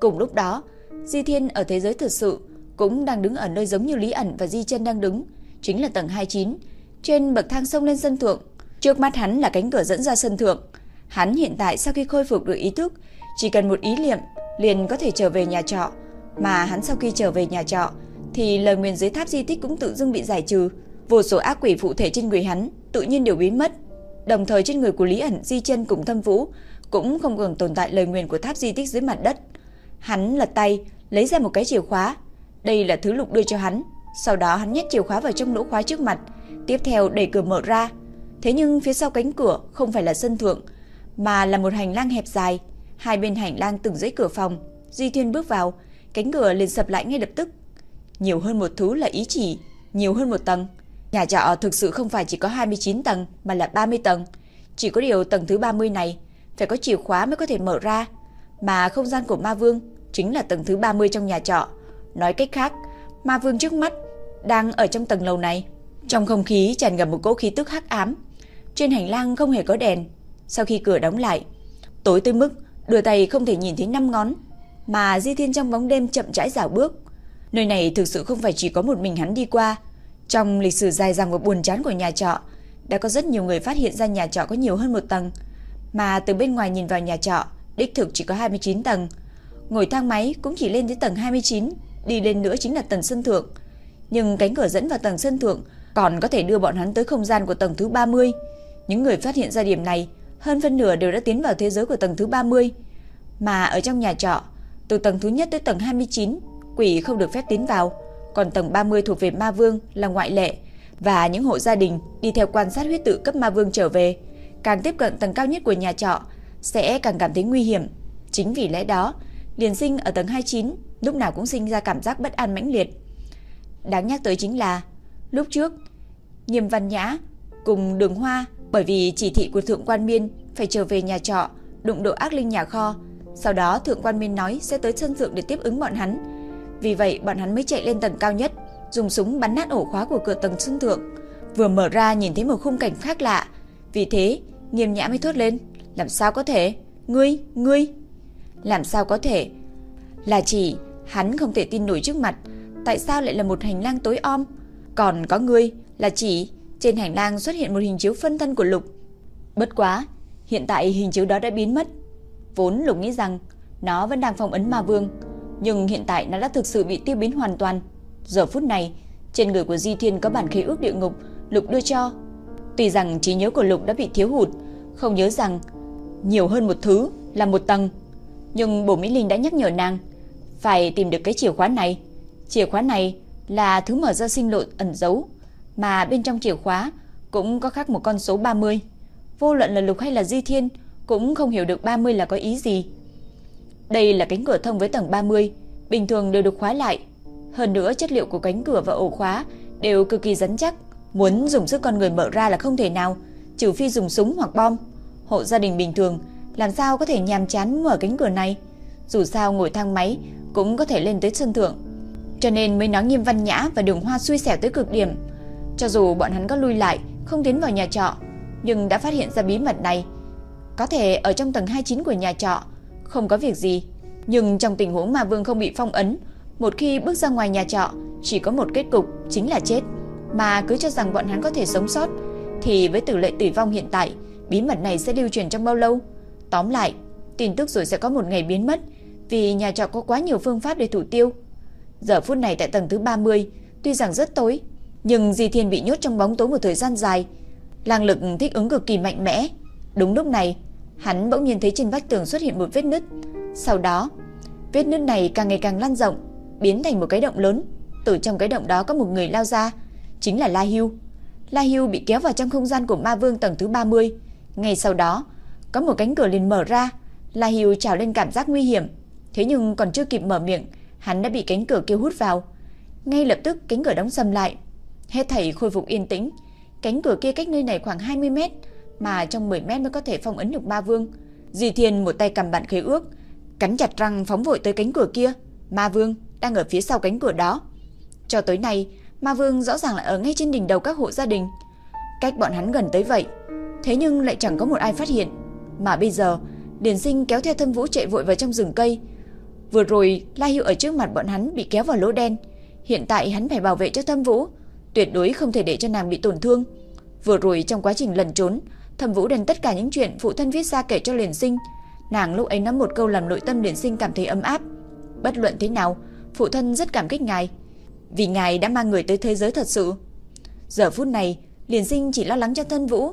Cùng lúc đó, Di Thiên ở thế giới thực sự cũng đang đứng ở nơi giống như Lý ẩn và Di Chân đang đứng, chính là tầng 29, trên bậc thang sông lên sân thượng. Trước mắt hắn là cánh cửa dẫn ra sân thượng. Hắn hiện tại sau khi khôi phục được ý thức, chỉ cần một ý niệm liền có thể trở về nhà trọ, mà hắn sau khi trở về nhà trọ thì lời nguyền dưới tháp di tích cũng tự dưng bị giải trừ, vô số ác quỷ phụ thể trên người hắn tự nhiên đều biến mất. Đồng thời trên người của Lý ẩn Di Chân cùng Thâm Vũ cũng không còn tồn tại lời nguyền của tháp di tích dưới mặt đất. Hắn lật tay, lấy ra một cái chìa khóa. Đây là thứ Lục đưa cho hắn. Sau đó hắn nhét chìa khóa vào trong lỗ khóa trước mặt, tiếp theo đẩy cửa mở ra. Thế nhưng phía sau cánh cửa không phải là sân thượng, mà là một hành lang hẹp dài. Hai bên hành lang từng dãy cửa phòng. Di Thiên bước vào, cánh cửa liền sập lại ngay lập tức. Nhiều hơn một thứ là ý chỉ, nhiều hơn một tầng. Nhà trọ thực sự không phải chỉ có 29 tầng mà là 30 tầng. Chỉ có điều tầng thứ 30 này phải có chìa khóa mới có thể mở ra. Mà không gian của Ma Vương chính là tầng thứ 30 trong nhà trọ. Nói cách khác, Ma Vương trước mắt đang ở trong tầng lầu này. Trong không khí tràn ngập một cỗ khí tức hắc ám. Trên hành lang không hề có đèn. Sau khi cửa đóng lại, tối tới mức đưa tay không thể nhìn thấy năm ngón, mà Di Thiên trong bóng đêm chậm rãi dạo bước. Nơi này thực sự không phải chỉ có một mình hắn đi qua. Trong lịch sử dài dòng và buồn chán của nhà trọ, đã có rất nhiều người phát hiện ra nhà trọ có nhiều hơn một tầng, mà từ bên ngoài nhìn vào nhà trọ, đích thực chỉ có 29 tầng. Ngồi thang máy cũng chỉ lên tới tầng 29, đi lên nữa chính là tầng sân thượng. Nhưng cánh cửa dẫn vào tầng sân thượng còn có thể đưa bọn hắn tới không gian của tầng thứ 30. Những người phát hiện ra điểm này, hơn phân nửa đều đã tiến vào thế giới của tầng thứ 30. Mà ở trong nhà trọ, từ tầng thứ nhất tới tầng 29, quỷ không được phép tiến vào, còn tầng 30 thuộc về ma vương là ngoại lệ và những hộ gia đình đi theo quan sát huyết tự cấp ma vương trở về, càng tiếp cận tầng cao nhất của nhà trọ sẽ càng cảm thấy nguy hiểm. Chính vì lẽ đó, liền sinh ở tầng 29 lúc nào cũng sinh ra cảm giác bất an mãnh liệt. Đáng nhắc tới chính là lúc trước Nghiêm Văn Nhã cùng Đường Hoa bởi vì chỉ thị của thượng quan Miên phải trở về nhà trọ, đụng độ ác linh nhà kho, sau đó thượng quan Miên nói sẽ tới sân thượng để tiếp ứng bọn hắn. Vì vậy bọn hắn mới chạy lên tầng cao nhất, dùng súng bắn nát ổ khóa của cửa tầng sân thượng. Vừa mở ra nhìn thấy một khung cảnh khác lạ, vì thế Nghiêm Nhã mới thốt lên, làm sao có thể? Ngươi, ngươi? Làm sao có thể? Là chỉ hắn không thể tin nổi trước mặt, tại sao lại là một hành lang tối om? Còn có ngươi, là chỉ trên hành lang xuất hiện một hình chiếu phân thân của Lục. Bất quá, hiện tại hình chiếu đó đã biến mất. Vốn Lục nghĩ rằng nó vẫn đang phong ấn ma vương, nhưng hiện tại nó đã thực sự bị tiêu biến hoàn toàn. Giờ phút này, trên người của Di Thiên có bản khí ước địa ngục Lục đưa cho. Tuy rằng trí nhớ của Lục đã bị thiếu hụt, không nhớ rằng nhiều hơn một thứ là một tầng, nhưng Bổ Mỹ Linh đã nhắc nhở nàng phải tìm được cái chìa khóa này. Chìa khóa này là thứ mở ra sinh lộ ẩn giấu, mà bên trong chìa khóa cũng có khắc một con số 30. Vô luận là Lục hay là Di Thiên cũng không hiểu được 30 là có ý gì. Đây là cánh cửa thông với tầng 30, bình thường đều được khóa lại. Hơn nữa chất liệu của cánh cửa và ổ khóa đều cực kỳ rắn chắc, muốn dùng sức con người mở ra là không thể nào, trừ phi dùng súng hoặc bom. Hộ gia đình bình thường làm sao có thể nhàm chán mở cánh cửa này? Dù sao ngồi thang máy cũng có thể lên tới sân thượng. Cho nên mới nói Nghiêm Văn Nhã và Đường Hoa xui xẻo tới cực điểm. Cho dù bọn hắn có lui lại, không tiến vào nhà trọ, nhưng đã phát hiện ra bí mật này. Có thể ở trong tầng 29 của nhà trọ, không có việc gì. Nhưng trong tình huống mà Vương không bị phong ấn, một khi bước ra ngoài nhà trọ, chỉ có một kết cục, chính là chết. Mà cứ cho rằng bọn hắn có thể sống sót, thì với tỷ lệ tử vong hiện tại, bí mật này sẽ lưu truyền trong bao lâu? Tóm lại, tin tức rồi sẽ có một ngày biến mất, vì nhà trọ có quá nhiều phương pháp để thủ tiêu. Giờ phút này tại tầng thứ 30, tuy rằng rất tối, nhưng Di Thiên bị nhốt trong bóng tối một thời gian dài, năng lực thích ứng cực kỳ mạnh mẽ. Đúng lúc này, hắn bỗng nhìn thấy trên vách tường xuất hiện một vết nứt. Sau đó, vết nứt này càng ngày càng lan rộng, biến thành một cái động lớn. Từ trong cái động đó có một người lao ra, chính là La Hưu. La Hưu bị kéo vào trong không gian của Ma Vương tầng thứ 30. Ngay sau đó, có một cánh cửa liền mở ra, La Hưu trào lên cảm giác nguy hiểm, thế nhưng còn chưa kịp mở miệng, hắn đã bị cánh cửa kia hút vào. Ngay lập tức cánh cửa đóng sầm lại, hết thảy khôi phục yên tĩnh. Cánh cửa kia cách nơi này khoảng 20 mét, mà trong 10 mét mới có thể phong ấn được Ma Vương. Di Thiên một tay cầm bản khế ước, cắn chặt răng phóng vội tới cánh cửa kia. Ma Vương đang ở phía sau cánh cửa đó. Cho tới nay, Ma Vương rõ ràng là ở ngay trên đỉnh đầu các hộ gia đình. Cách bọn hắn gần tới vậy, thế nhưng lại chẳng có một ai phát hiện. Mà bây giờ, Điền Sinh kéo theo Thâm Vũ chạy vội vào trong rừng cây. Vừa rồi, La Hiệu ở trước mặt bọn hắn bị kéo vào lỗ đen, hiện tại hắn phải bảo vệ cho Thâm Vũ, tuyệt đối không thể để cho nàng bị tổn thương. Vừa rồi trong quá trình lần trốn, Thẩm Vũ đem tất cả những chuyện phụ thân viết ra kể cho Liên Sinh. Nàng lúc ấy nói một câu làm nội tâm Liên Sinh cảm thấy ấm áp. Bất luận thế nào, phụ thân rất cảm kích ngài, vì ngài đã mang người tới thế giới thật sự. Giờ phút này, Liên Sinh chỉ lo lắng cho Thân Vũ,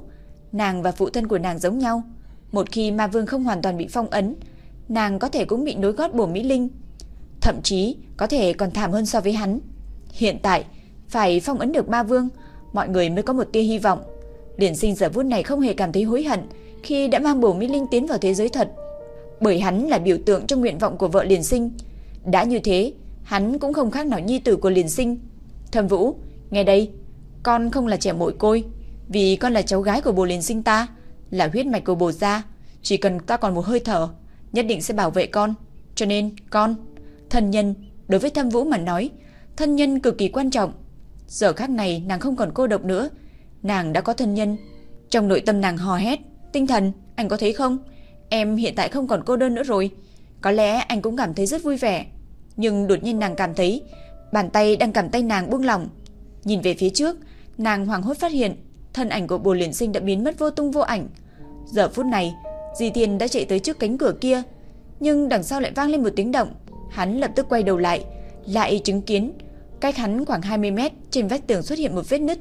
nàng và phụ thân của nàng giống nhau, một khi Ma Vương không hoàn toàn bị phong ấn, nàng có thể cũng bị nối gót bổ Mỹ Linh, thậm chí có thể còn thảm hơn so với hắn. Hiện tại, phải phong ấn được Ma Vương, mọi người mới có một tia hy vọng. Liền Sinh giờ phút này không hề cảm thấy hối hận khi đã mang bổ Mỹ Linh tiến vào thế giới thật, bởi hắn là biểu tượng cho nguyện vọng của vợ liền Sinh. Đã như thế, hắn cũng không khác nào nhi tử của liền Sinh. Thầm Vũ, nghe đây, con không là trẻ mội côi, vì con là cháu gái của bồ liền Sinh ta là huyết mạch của bồ gia, chỉ cần ta còn một hơi thở, nhất định sẽ bảo vệ con. Cho nên, con, thân nhân, đối với Thâm Vũ mà nói, thân nhân cực kỳ quan trọng. Giờ khắc này nàng không còn cô độc nữa, nàng đã có thân nhân. Trong nội tâm nàng hò hét, tinh thần, anh có thấy không? Em hiện tại không còn cô đơn nữa rồi. Có lẽ anh cũng cảm thấy rất vui vẻ. Nhưng đột nhiên nàng cảm thấy, bàn tay đang cầm tay nàng buông lỏng. Nhìn về phía trước, nàng hoàng hốt phát hiện thân ảnh của Bồ Liên Sinh đã biến mất vô tung vô ảnh. Giờ phút này, Di Thiên đã chạy tới trước cánh cửa kia, nhưng đằng sau lại vang lên một tiếng động. Hắn lập tức quay đầu lại, lại chứng kiến cách hắn khoảng 20 mét trên vách tường xuất hiện một vết nứt,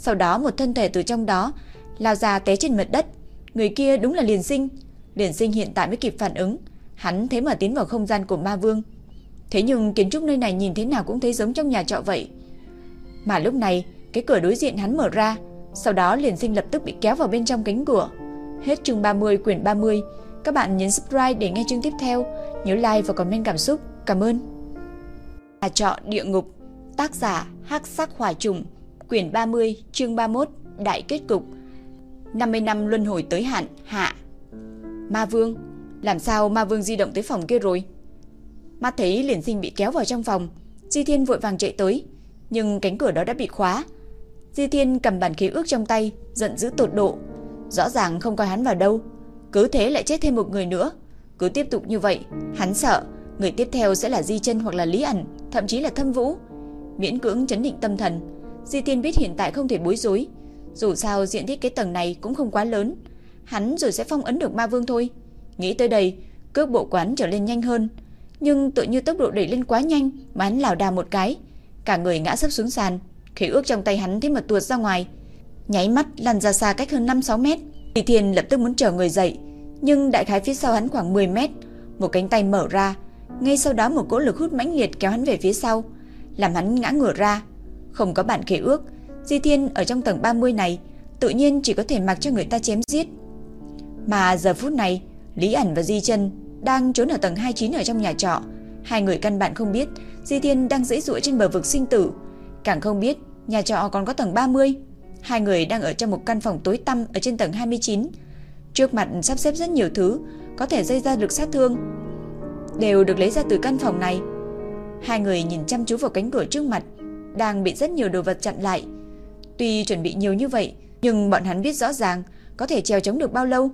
sau đó một thân thể từ trong đó lao ra té trên mặt đất. Người kia đúng là liền Sinh. liền Sinh hiện tại mới kịp phản ứng, hắn thế mà tiến vào không gian của Ma Vương. Thế nhưng kiến trúc nơi này nhìn thế nào cũng thấy giống trong nhà trọ vậy. Mà lúc này, cái cửa đối diện hắn mở ra, sau đó liền sinh lập tức bị kéo vào bên trong cánh cửa. Hết chương 30 quyển 30. Các bạn nhấn subscribe để nghe chương tiếp theo. Nhớ like và comment cảm xúc. Cảm ơn. Nhà trọ địa ngục. Tác giả Hắc Sắc Hỏa Trùng. Quyển 30, chương 31, đại kết cục. 50 năm luân hồi tới hạn, hạ. Ma Vương, làm sao Ma Vương di động tới phòng kia rồi? Mắt thấy liền sinh bị kéo vào trong phòng, Di Thiên vội vàng chạy tới, nhưng cánh cửa đó đã bị khóa. Di Thiên cầm bản khí ước trong tay, giận dữ tột độ. Rõ ràng không coi hắn vào đâu, cứ thế lại chết thêm một người nữa. Cứ tiếp tục như vậy, hắn sợ người tiếp theo sẽ là Di Chân hoặc là Lý ẩn, thậm chí là Thâm Vũ. Miễn cưỡng chấn định tâm thần, Di Thiên biết hiện tại không thể bối rối, dù sao diện tích cái tầng này cũng không quá lớn, hắn rồi sẽ phong ấn được ma vương thôi. Nghĩ tới đây, cước bộ quán trở lên nhanh hơn, nhưng tự như tốc độ đẩy lên quá nhanh mà hắn lảo đảo một cái, cả người ngã sấp xuống sàn. Khí ước trong tay hắn thế mà tuột ra ngoài, nháy mắt lăn ra xa cách hơn 5-6 mét. Di Thiên lập tức muốn trở người dậy, nhưng đại khái phía sau hắn khoảng 10 mét, một cánh tay mở ra, ngay sau đó một cỗ lực hút mãnh liệt kéo hắn về phía sau, làm hắn ngã ngửa ra. Không có bản khế ước, Di Thiên ở trong tầng 30 này tự nhiên chỉ có thể mặc cho người ta chém giết. Mà giờ phút này, Lý ẩn và Di Chân đang trốn ở tầng 29 ở trong nhà trọ, hai người căn bản không biết Di Thiên đang dãy dụa trên bờ vực sinh tử, càng không biết Nhà trọ còn có tầng 30. Hai người đang ở trong một căn phòng tối tăm ở trên tầng 29. Trước mặt sắp xếp rất nhiều thứ có thể gây ra được sát thương, đều được lấy ra từ căn phòng này. Hai người nhìn chăm chú vào cánh cửa trước mặt, đang bị rất nhiều đồ vật chặn lại. Tuy chuẩn bị nhiều như vậy, nhưng bọn hắn biết rõ ràng có thể trèo chống được bao lâu.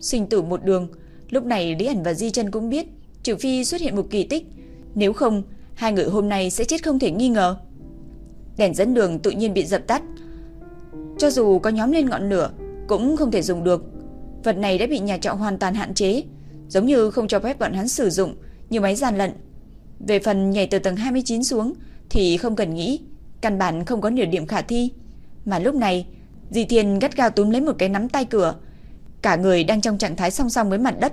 Sinh tử một đường, lúc này Lý ẩn và Di Chân cũng biết, trừ phi xuất hiện một kỳ tích, nếu không, hai người hôm nay sẽ chết không thể nghi ngờ. Đèn dẫn đường tự nhiên bị dập tắt. Cho dù có nhóm lên ngọn lửa, cũng không thể dùng được. Vật này đã bị nhà trọ hoàn toàn hạn chế, giống như không cho phép bọn hắn sử dụng như máy giàn lận. Về phần nhảy từ tầng 29 xuống thì không cần nghĩ, căn bản không có nửa điểm khả thi. Mà lúc này, Di Thiên gắt gao túm lấy một cái nắm tay cửa, Cả người đang trong trạng thái song song với mặt đất.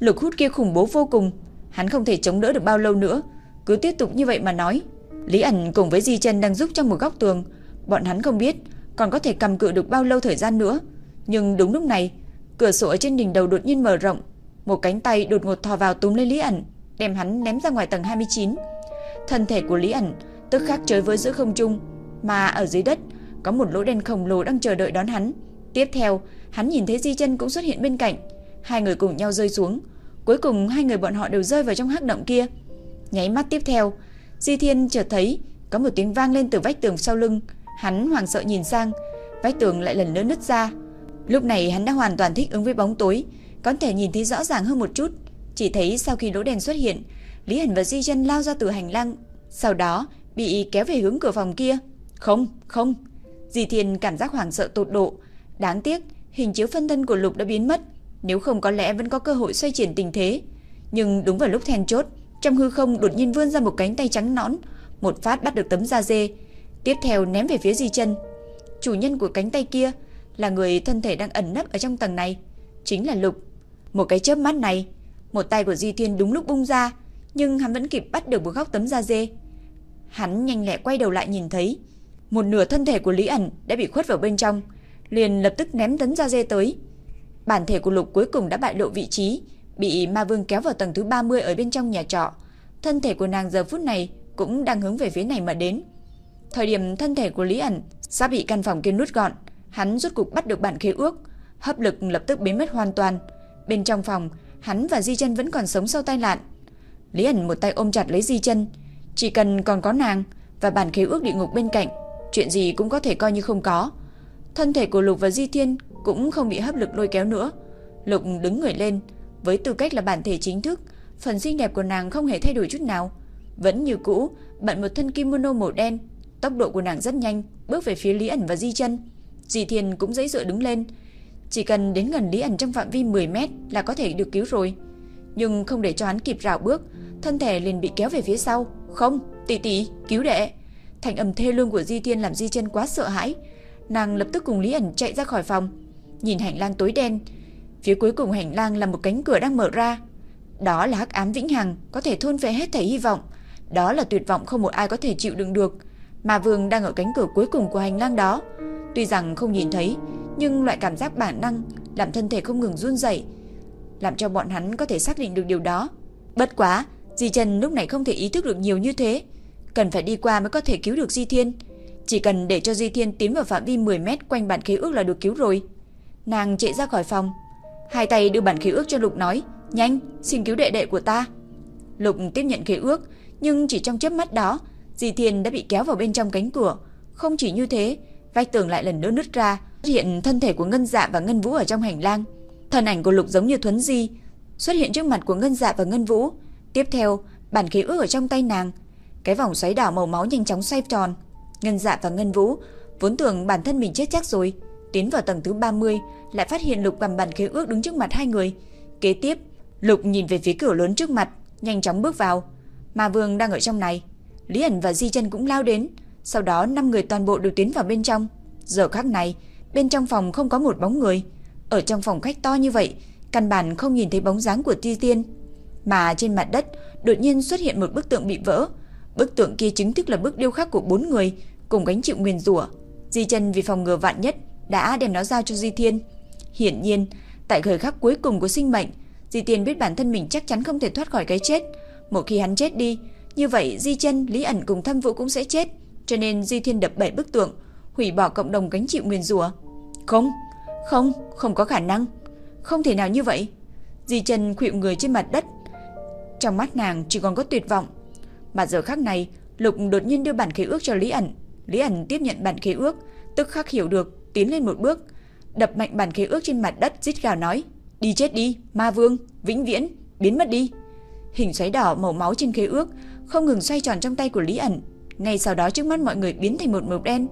Lực hút kia khủng bố vô cùng, hắn không thể chống đỡ được bao lâu nữa, cứ tiếp tục như vậy mà nói. Lý ẩn cùng với Di Chân đang giúp trong một góc tường, bọn hắn không biết còn có thể cầm cự được bao lâu thời gian nữa. Nhưng đúng lúc này, cửa sổ ở trên đỉnh đầu đột nhiên mở rộng, một cánh tay đột ngột thò vào túm lấy Lý ẩn, đem hắn ném ra ngoài tầng 29. Thân thể của Lý ẩn tức khắc chơi với giữa không trung, mà ở dưới đất có một lỗ đen khổng lồ đang chờ đợi đón hắn. Tiếp theo, hắn nhìn thấy Di Chân cũng xuất hiện bên cạnh, hai người cùng nhau rơi xuống. Cuối cùng hai người bọn họ đều rơi vào trong hắc động kia. Nháy mắt tiếp theo, Di Thiên chợt thấy có một tiếng vang lên từ vách tường sau lưng, hắn hoảng sợ nhìn sang, vách tường lại lần nữa nứt ra. Lúc này hắn đã hoàn toàn thích ứng với bóng tối, có thể nhìn thấy rõ ràng hơn một chút, chỉ thấy sau khi lỗ đèn xuất hiện, Lý Hẳn và Di Dân lao ra từ hành lang, sau đó bị kéo về hướng cửa phòng kia. Không, không. Di Thiên cảm giác hoảng sợ tột độ, đáng tiếc hình chiếu phân thân của Lục đã biến mất, nếu không có lẽ vẫn có cơ hội xoay chuyển tình thế. Nhưng đúng vào lúc then chốt, trong hư không đột nhiên vươn ra một cánh tay trắng nõn, một phát bắt được tấm da dê, tiếp theo ném về phía Di Chân. Chủ nhân của cánh tay kia là người thân thể đang ẩn nấp ở trong tầng này, chính là Lục. Một cái chớp mắt này, một tay của Di Thiên đúng lúc bung ra, nhưng hắn vẫn kịp bắt được một góc tấm da dê. Hắn nhanh lẹ quay đầu lại nhìn thấy, một nửa thân thể của Lý ẩn đã bị khuất vào bên trong, liền lập tức ném tấm da dê tới. Bản thể của Lục cuối cùng đã bại lộ vị trí, bị ma vương kéo vào tầng thứ 30 ở bên trong nhà trọ. Thân thể của nàng giờ phút này cũng đang hướng về phía này mà đến. Thời điểm thân thể của Lý ẩn sắp bị căn phòng kia nút gọn, hắn rút cục bắt được bản khế ước, hấp lực lập tức biến mất hoàn toàn. Bên trong phòng, hắn và Di Chân vẫn còn sống sau tai nạn. Lý ẩn một tay ôm chặt lấy Di Chân, chỉ cần còn có nàng và bản khế ước địa ngục bên cạnh, chuyện gì cũng có thể coi như không có. Thân thể của Lục và Di Thiên cũng không bị hấp lực lôi kéo nữa. Lục đứng người lên, với tư cách là bản thể chính thức, phần xinh đẹp của nàng không hề thay đổi chút nào, vẫn như cũ, bận một thân kimono màu đen, tốc độ của nàng rất nhanh, bước về phía Lý ẩn và Di Chân. Di Thiên cũng dãy dựa đứng lên, chỉ cần đến gần Lý ẩn trong phạm vi 10 mét là có thể được cứu rồi. Nhưng không để cho hắn kịp rào bước, thân thể liền bị kéo về phía sau. Không, tỷ tỷ, cứu đệ. Thành âm thê lương của Di Thiên làm Di Chân quá sợ hãi. Nàng lập tức cùng Lý ẩn chạy ra khỏi phòng, nhìn hành lang tối đen. Phía cuối cùng hành lang là một cánh cửa đang mở ra. Đó là hắc ám vĩnh hằng, có thể thôn phệ hết thảy hy vọng. Đó là tuyệt vọng không một ai có thể chịu đựng được. Mà Vương đang ở cánh cửa cuối cùng của hành lang đó. Tuy rằng không nhìn thấy, nhưng loại cảm giác bản năng làm thân thể không ngừng run rẩy, làm cho bọn hắn có thể xác định được điều đó. Bất quá, Di Trần lúc này không thể ý thức được nhiều như thế, cần phải đi qua mới có thể cứu được Di Thiên. Chỉ cần để cho Di Thiên tiến vào phạm vi 10 mét quanh bản khí ước là được cứu rồi. Nàng chạy ra khỏi phòng, hai tay đưa bản khí ước cho Lục nói, "Nhanh, xin cứu đệ đệ của ta." Lục tiếp nhận khí ước, nhưng chỉ trong chớp mắt đó, Di Thiên đã bị kéo vào bên trong cánh cửa. Không chỉ như thế, vách tường lại lần nữa nứt ra, hiện thân thể của Ngân Dạ và Ngân Vũ ở trong hành lang. Thân ảnh của Lục giống như thuấn di, xuất hiện trước mặt của Ngân Dạ và Ngân Vũ. Tiếp theo, bản khí ước ở trong tay nàng, cái vòng xoáy đảo màu máu nhanh chóng xoay tròn. Ngân Dạ và Ngân Vũ vốn tưởng bản thân mình chết chắc rồi, tiến vào tầng thứ 30 lại phát hiện Lục cầm bản khí ước đứng trước mặt hai người. Kế tiếp, Lục nhìn về phía cửa lớn trước mặt, nhanh chóng bước vào. Ma Vương đang ở trong này. Lý ẩn và Di Chân cũng lao đến, sau đó năm người toàn bộ đều tiến vào bên trong. Giờ khắc này, bên trong phòng không có một bóng người. Ở trong phòng khách to như vậy, căn bản không nhìn thấy bóng dáng của Ti Tiên, mà trên mặt đất đột nhiên xuất hiện một bức tượng bị vỡ. Bức tượng kia chính thức là bức điêu khắc của bốn người cùng gánh chịu nguyền rủa. Di Chân vì phòng ngừa vạn nhất đã đem nó giao cho Di Thiên. Hiển nhiên, tại thời khắc cuối cùng của sinh mệnh, Di Thiên biết bản thân mình chắc chắn không thể thoát khỏi cái chết. Một khi hắn chết đi, như vậy Di Chân, Lý ẩn cùng Thâm Vũ cũng sẽ chết, cho nên Di Thiên đập bảy bức tượng, hủy bỏ cộng đồng gánh chịu nguyền rủa. Không, không, không có khả năng. Không thể nào như vậy. Di Chân khuỵu người trên mặt đất. Trong mắt nàng chỉ còn có tuyệt vọng. Mà giờ khắc này, Lục đột nhiên đưa bản khế ước cho Lý ẩn. Lý ẩn tiếp nhận bản khế ước, tức khắc hiểu được, tiến lên một bước, đập mạnh bản khế ước trên mặt đất, rít gào nói: "Đi chết đi, ma vương, vĩnh viễn, biến mất đi." Hình xoáy đỏ màu máu trên khế ước không ngừng xoay tròn trong tay của Lý ẩn, ngay sau đó trước mắt mọi người biến thành một màu đen,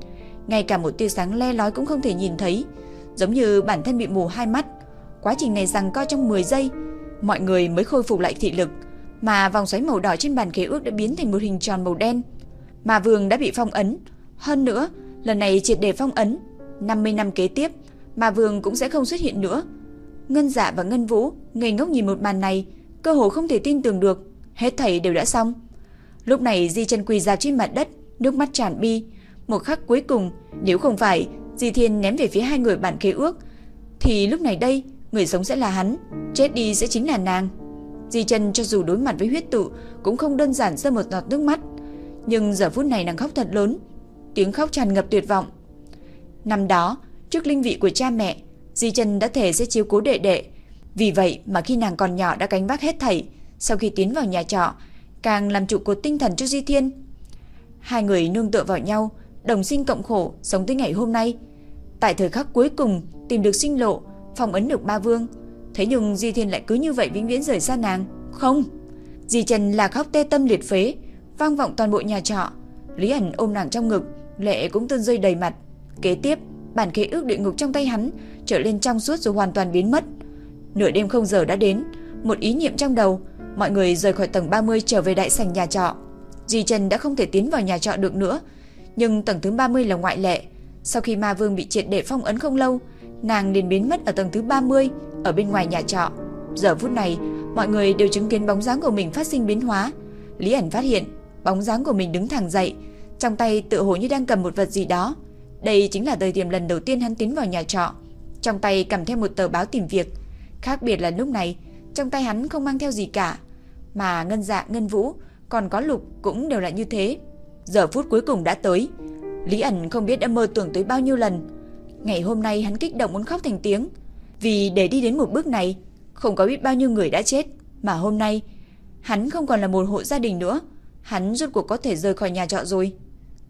ngay cả một tia sáng le lói cũng không thể nhìn thấy, giống như bản thân bị mù hai mắt. Quá trình này rằng co trong 10 giây, mọi người mới khôi phục lại thị lực, mà vòng xoáy màu đỏ trên bàn khế ước đã biến thành một hình tròn màu đen. Mà Vương đã bị phong ấn, hơn nữa, lần này triệt để phong ấn, 50 năm kế tiếp, mà Vương cũng sẽ không xuất hiện nữa. Ngân Dạ và Ngân Vũ ngây ngốc nhìn một màn này, cơ hồ không thể tin tưởng được, hết thảy đều đã xong. Lúc này Di Chân quỳ ra trên mặt đất, nước mắt tràn bi. Một khắc cuối cùng, nếu không phải Di Thiên ném về phía hai người bản kế ước, thì lúc này đây, người sống sẽ là hắn, chết đi sẽ chính là nàng. Di Trần cho dù đối mặt với huyết tự cũng không đơn giản rơi một giọt nước mắt, nhưng giờ phút này nàng khóc thật lớn, tiếng khóc tràn ngập tuyệt vọng. Năm đó, trước linh vị của cha mẹ, Di Trần đã thể sẽ chiếu cố đệ đệ, vì vậy mà khi nàng còn nhỏ đã cánh vác hết thảy, sau khi tiến vào nhà trọ, càng làm trụ cột tinh thần cho Di Thiên. Hai người nương tựa vào nhau, đồng sinh cộng khổ, sống tới ngày hôm nay. Tại thời khắc cuối cùng, tìm được sinh lộ, phòng ấn được ba vương. Thế nhưng Di Thiên lại cứ như vậy vĩnh viễn rời xa nàng. Không! Di Trần là khóc tê tâm liệt phế, vang vọng toàn bộ nhà trọ. Lý ẩn ôm nàng trong ngực, lệ cũng tuôn rơi đầy mặt. Kế tiếp, bản kế ước địa ngục trong tay hắn trở lên trong suốt rồi hoàn toàn biến mất. Nửa đêm không giờ đã đến, một ý niệm trong đầu, mọi người rời khỏi tầng 30 trở về đại sảnh nhà trọ. Di Trần đã không thể tiến vào nhà trọ được nữa, nhưng tầng thứ 30 là ngoại lệ. Sau khi Ma Vương bị triệt để phong ấn không lâu, nàng liền biến mất ở tầng thứ 30 ở bên ngoài nhà trọ. Giờ phút này, mọi người đều chứng kiến bóng dáng của mình phát sinh biến hóa. Lý ẩn phát hiện, bóng dáng của mình đứng thẳng dậy, trong tay tựa hồ như đang cầm một vật gì đó. Đây chính là thời điểm lần đầu tiên hắn tiến vào nhà trọ, trong tay cầm theo một tờ báo tìm việc. Khác biệt là lúc này, trong tay hắn không mang theo gì cả, mà Ngân Dạ, Ngân Vũ, còn có Lục cũng đều là như thế. Giờ phút cuối cùng đã tới. Lý ẩn không biết đã mơ tưởng tới bao nhiêu lần. Ngày hôm nay hắn kích động muốn khóc thành tiếng. Vì để đi đến một bước này, không có biết bao nhiêu người đã chết. Mà hôm nay, hắn không còn là một hộ gia đình nữa. Hắn rốt cuộc có thể rời khỏi nhà trọ rồi.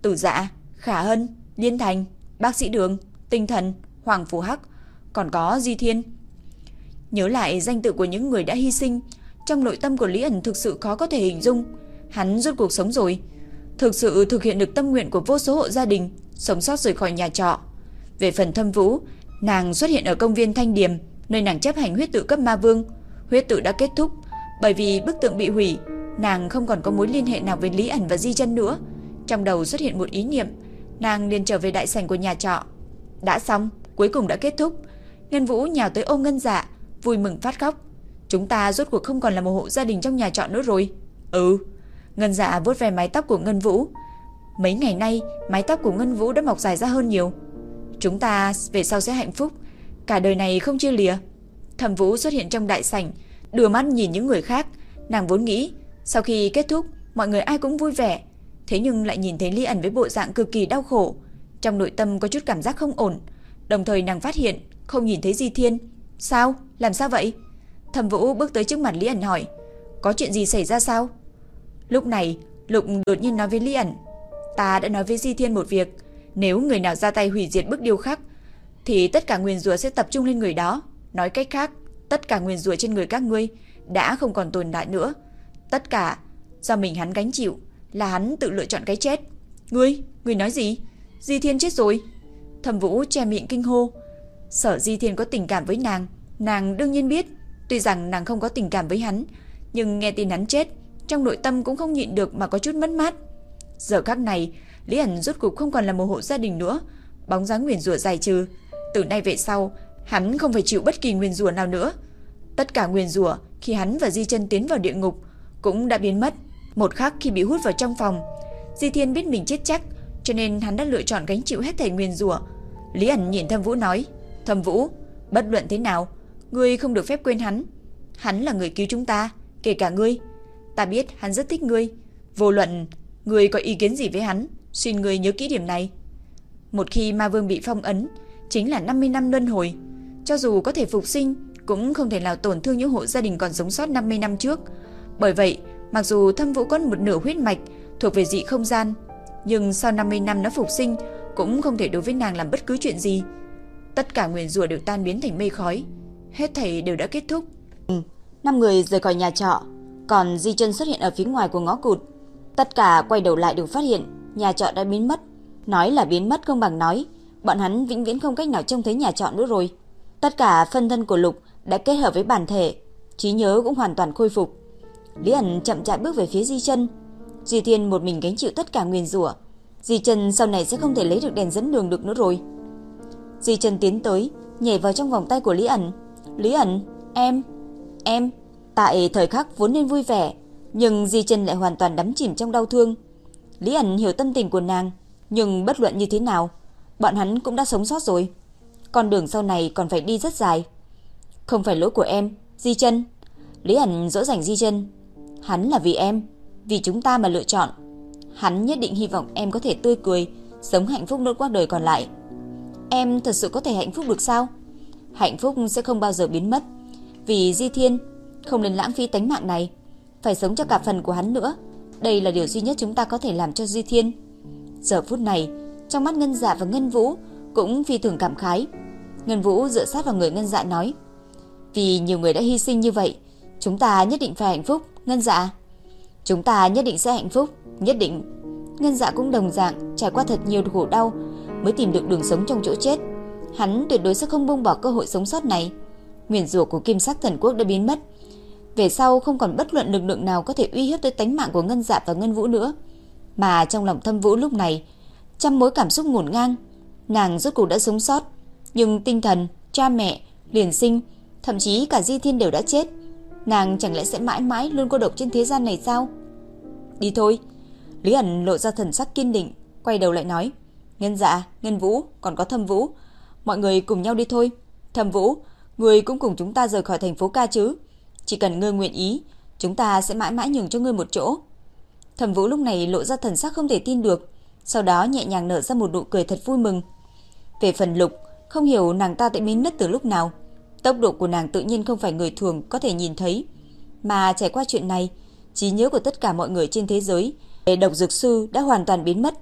Tử dạ, Khả Hân, Liên Thành, Bác sĩ Đường, Tinh Thần, Hoàng Phù Hắc, còn có Di Thiên. Nhớ lại danh tự của những người đã hy sinh, trong nội tâm của Lý ẩn thực sự khó có thể hình dung. Hắn rốt cuộc sống rồi. Thực sự thực hiện được tâm nguyện của vô số hộ gia đình, sống sót rời khỏi nhà trọ. Về phần thâm vũ, nàng xuất hiện ở công viên Thanh Điềm, nơi nàng chấp hành huyết tự cấp ma vương. Huyết tự đã kết thúc, bởi vì bức tượng bị hủy, nàng không còn có mối liên hệ nào với Lý ẩn và Di chân nữa. Trong đầu xuất hiện một ý niệm, nàng liền trở về đại sảnh của nhà trọ. Đã xong, cuối cùng đã kết thúc. Ngân Vũ nhào tới ôm Ngân Dạ, vui mừng phát khóc. Chúng ta rốt cuộc không còn là một hộ gia đình trong nhà trọ nữa rồi. Ừ. Ngân Dạ vuốt về mái tóc của Ngân Vũ. Mấy ngày nay, mái tóc của Ngân Vũ đã mọc dài ra hơn nhiều. Chúng ta về sau sẽ hạnh phúc, cả đời này không chia lìa. Thẩm Vũ xuất hiện trong đại sảnh, đưa mắt nhìn những người khác, nàng vốn nghĩ sau khi kết thúc, mọi người ai cũng vui vẻ, thế nhưng lại nhìn thấy Lý ẩn với bộ dạng cực kỳ đau khổ, trong nội tâm có chút cảm giác không ổn. Đồng thời nàng phát hiện không nhìn thấy Di Thiên. Sao? Làm sao vậy? Thẩm Vũ bước tới trước mặt Lý ẩn hỏi, có chuyện gì xảy ra sao? Lúc này, Lục đột nhiên nói với Lý ẩn, ta đã nói với Di Thiên một việc, nếu người nào ra tay hủy diệt bức điêu khắc thì tất cả nguyên rùa sẽ tập trung lên người đó. Nói cách khác, tất cả nguyên rùa trên người các ngươi đã không còn tồn tại nữa. Tất cả do mình hắn gánh chịu, là hắn tự lựa chọn cái chết. Ngươi, ngươi nói gì? Di Thiên chết rồi. Thẩm Vũ che miệng kinh hô. Sở Di Thiên có tình cảm với nàng, nàng đương nhiên biết, tuy rằng nàng không có tình cảm với hắn, nhưng nghe tin hắn chết, trong nội tâm cũng không nhịn được mà có chút mất mát. Giờ khắc này, Lý Ảnh rốt cuộc không còn là một hộ gia đình nữa, bóng dáng nguyền rủa dài trừ. Từ nay về sau, hắn không phải chịu bất kỳ nguyền rủa nào nữa. Tất cả nguyền rủa khi hắn và Di Chân tiến vào địa ngục cũng đã biến mất. Một khắc khi bị hút vào trong phòng, Di Thiên biết mình chết chắc, cho nên hắn đã lựa chọn gánh chịu hết thảy nguyền rủa. Lý ẩn nhìn Thâm Vũ nói, "Thâm Vũ, bất luận thế nào, ngươi không được phép quên hắn. Hắn là người cứu chúng ta, kể cả ngươi. Ta biết hắn rất thích ngươi, vô luận ngươi có ý kiến gì với hắn, xin ngươi nhớ kỹ điểm này." Một khi Ma Vương bị phong ấn, chính là 50 năm luân hồi, cho dù có thể phục sinh, cũng không thể nào tổn thương những hộ gia đình còn sống sót 50 năm trước. Bởi vậy, mặc dù Thâm Vũ có một nửa huyết mạch thuộc về dị không gian, nhưng sau 50 năm nó phục sinh cũng không thể đối với nàng làm bất cứ chuyện gì. Tất cả nguyền rủa đều tan biến thành mây khói, hết thảy đều đã kết thúc. Ừ, năm người rời khỏi nhà trọ, còn Di Chân xuất hiện ở phía ngoài của ngõ cụt. Tất cả quay đầu lại đều phát hiện nhà trọ đã biến mất. Nói là biến mất không bằng nói, bọn hắn vĩnh viễn không cách nào trông thấy nhà trọ nữa rồi. Tất cả phân thân của Lục đã kết hợp với bản thể, trí nhớ cũng hoàn toàn khôi phục. Lý ẩn chậm chạp bước về phía Di Chân. Di Thiên một mình gánh chịu tất cả nguyên rủa. Di Chân sau này sẽ không thể lấy được đèn dẫn đường được nữa rồi. Di Chân tiến tới, nhảy vào trong vòng tay của Lý ẩn. Lý ẩn, em, em. Tại thời khắc vốn nên vui vẻ, nhưng Di Trần lại hoàn toàn đắm chìm trong đau thương. Lý ẩn hiểu tâm tình của nàng, nhưng bất luận như thế nào, bọn hắn cũng đã sống sót rồi. Con đường sau này còn phải đi rất dài. Không phải lỗi của em, Di Trần. Lý ẩn dỗ dành Di Trần. Hắn là vì em, vì chúng ta mà lựa chọn. Hắn nhất định hy vọng em có thể tươi cười, sống hạnh phúc nốt qua đời còn lại. Em thật sự có thể hạnh phúc được sao? Hạnh phúc sẽ không bao giờ biến mất. Vì Di Thiên không nên lãng phí tánh mạng này, phải sống cho cả phần của hắn nữa. Đây là điều duy nhất chúng ta có thể làm cho duy Thiên. Giờ phút này, trong mắt Ngân Dạ và Ngân Vũ cũng phi thường cảm khái. Ngân Vũ dựa sát vào người Ngân Dạ nói: "Vì nhiều người đã hy sinh như vậy, chúng ta nhất định phải hạnh phúc, Ngân Dạ. Chúng ta nhất định sẽ hạnh phúc, nhất định." Ngân Dạ cũng đồng dạng trải qua thật nhiều khổ đau mới tìm được đường sống trong chỗ chết. Hắn tuyệt đối sẽ không buông bỏ cơ hội sống sót này. Nguyền rủa của Kim Sắc Thần Quốc đã biến mất. Về sau không còn bất luận lực lượng nào có thể uy hiếp tới tánh mạng của Ngân Dạ và Ngân Vũ nữa. Mà trong lòng Thâm Vũ lúc này, trăm mối cảm xúc ngổn ngang. Nàng rốt cuộc đã sống sót, nhưng tinh thần, cha mẹ, liền sinh, thậm chí cả Di Thiên đều đã chết. Nàng chẳng lẽ sẽ mãi mãi luôn cô độc trên thế gian này sao? Đi thôi. Lý ẩn lộ ra thần sắc kiên định, quay đầu lại nói. Ngân dạ, Ngân Vũ, còn có Thâm Vũ. Mọi người cùng nhau đi thôi. Thâm Vũ, người cũng cùng chúng ta rời khỏi thành phố ca chứ. Chỉ cần ngươi nguyện ý, chúng ta sẽ mãi mãi nhường cho ngươi một chỗ. Thẩm Vũ lúc này lộ ra thần sắc không thể tin được, sau đó nhẹ nhàng nở ra một nụ cười thật vui mừng. Về phần Lục, không hiểu nàng ta tại mến nứt từ lúc nào. Tốc độ của nàng tự nhiên không phải người thường có thể nhìn thấy, mà trải qua chuyện này, trí nhớ của tất cả mọi người trên thế giới về độc dược sư đã hoàn toàn biến mất.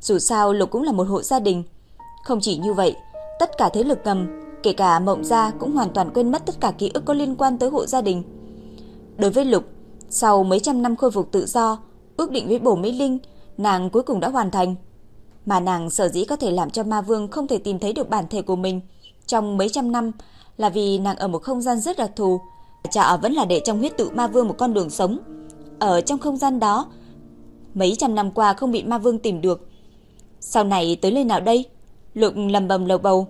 Dù sao Lục cũng là một hộ gia đình. Không chỉ như vậy, tất cả thế lực ngầm, kể cả Mộng gia cũng hoàn toàn quên mất tất cả ký ức có liên quan tới hộ gia đình. Đối với Lục, sau mấy trăm năm khôi phục tự do, ước định với Bổ Mỹ Linh, nàng cuối cùng đã hoàn thành. Mà nàng sở dĩ có thể làm cho Ma Vương không thể tìm thấy được bản thể của mình trong mấy trăm năm là vì nàng ở một không gian rất đặc thù. Chợ vẫn là để trong huyết tự Ma Vương một con đường sống. Ở trong không gian đó, mấy trăm năm qua không bị Ma Vương tìm được, sau này tới nơi nào đây? Lục lầm bầm lầu bầu.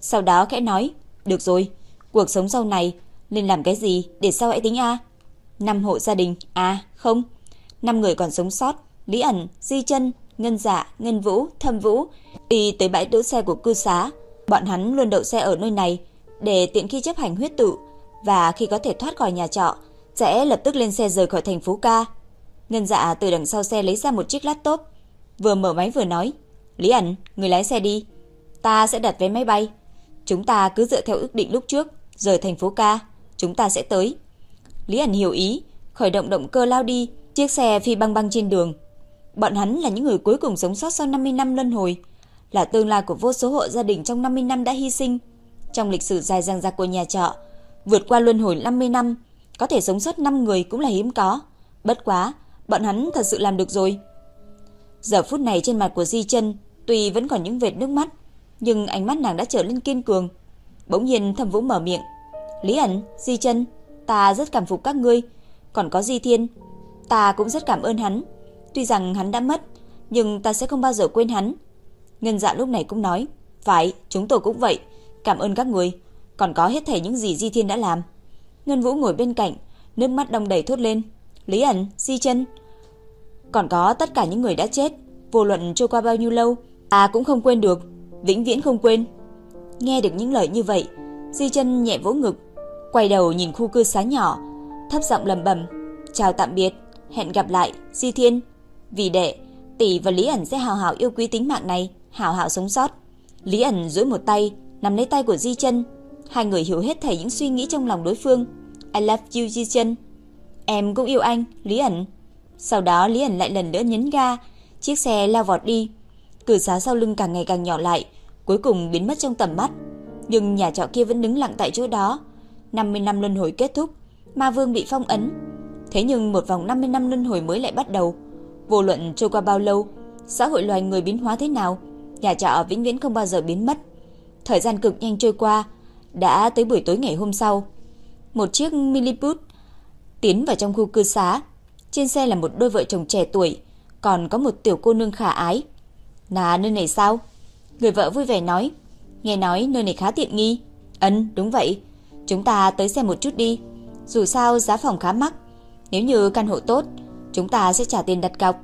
Sau đó khẽ nói, được rồi, cuộc sống sau này nên làm cái gì để sau hãy tính a? Năm hộ gia đình, à không, năm người còn sống sót, Lý ẩn, Di chân, Ngân Dạ, Ngân Vũ, Thâm Vũ đi tới bãi đỗ xe của cư xá. Bọn hắn luôn đậu xe ở nơi này để tiện khi chấp hành huyết tự và khi có thể thoát khỏi nhà trọ sẽ lập tức lên xe rời khỏi thành phố ca. Ngân Dạ từ đằng sau xe lấy ra một chiếc laptop, vừa mở máy vừa nói: Lý ẩn, người lái xe đi. Ta sẽ đặt vé máy bay. Chúng ta cứ dựa theo ước định lúc trước, rời thành phố ca. Chúng ta sẽ tới. Lý ẩn hiểu ý, khởi động động cơ lao đi, chiếc xe phi băng băng trên đường. Bọn hắn là những người cuối cùng sống sót sau 50 năm luân hồi, là tương lai của vô số hộ gia đình trong 50 năm đã hy sinh. Trong lịch sử dài dằng dặc của nhà trọ, vượt qua luân hồi 50 năm, có thể sống sót 5 người cũng là hiếm có. Bất quá, bọn hắn thật sự làm được rồi. Giờ phút này trên mặt của Di Chân Tuy vẫn còn những vệt nước mắt, nhưng ánh mắt nàng đã trở lên kiên cường. Bỗng nhiên Thẩm Vũ mở miệng, "Lý ẩn, Di Chân, ta rất cảm phục các ngươi, còn có Di Thiên, ta cũng rất cảm ơn hắn. Tuy rằng hắn đã mất, nhưng ta sẽ không bao giờ quên hắn." Ngân Dạ lúc này cũng nói, "Phải, chúng tôi cũng vậy, cảm ơn các ngươi, còn có hết thảy những gì Di Thiên đã làm." Ngân Vũ ngồi bên cạnh, nước mắt đong đầy thốt lên, "Lý ẩn, Di Chân, còn có tất cả những người đã chết, vô luận trôi qua bao nhiêu lâu, Ta cũng không quên được, vĩnh viễn không quên. Nghe được những lời như vậy, Di chân nhẹ vỗ ngực, quay đầu nhìn khu cư xá nhỏ, thấp giọng lầm bầm, chào tạm biệt, hẹn gặp lại, Di Thiên. Vì đệ, tỷ và Lý ẩn sẽ hào hào yêu quý tính mạng này, hào hào sống sót. Lý ẩn duỗi một tay, nắm lấy tay của Di chân, hai người hiểu hết thảy những suy nghĩ trong lòng đối phương. I love you Di chân. Em cũng yêu anh, Lý ẩn. Sau đó Lý ẩn lại lần nữa nhấn ga, chiếc xe lao vọt đi. Cửa xá sau lưng càng ngày càng nhỏ lại, cuối cùng biến mất trong tầm mắt. Nhưng nhà trọ kia vẫn đứng lặng tại chỗ đó. 50 năm luân hồi kết thúc, Ma Vương bị phong ấn. Thế nhưng một vòng 50 năm luân hồi mới lại bắt đầu. Vô luận trôi qua bao lâu, xã hội loài người biến hóa thế nào, nhà trọ vĩnh viễn không bao giờ biến mất. Thời gian cực nhanh trôi qua, đã tới buổi tối ngày hôm sau. Một chiếc minibus tiến vào trong khu cư xá. Trên xe là một đôi vợ chồng trẻ tuổi, còn có một tiểu cô nương khả ái. Là nơi này sao? Người vợ vui vẻ nói. Nghe nói nơi này khá tiện nghi. Ấn, đúng vậy. Chúng ta tới xem một chút đi. Dù sao giá phòng khá mắc. Nếu như căn hộ tốt, chúng ta sẽ trả tiền đặt cọc.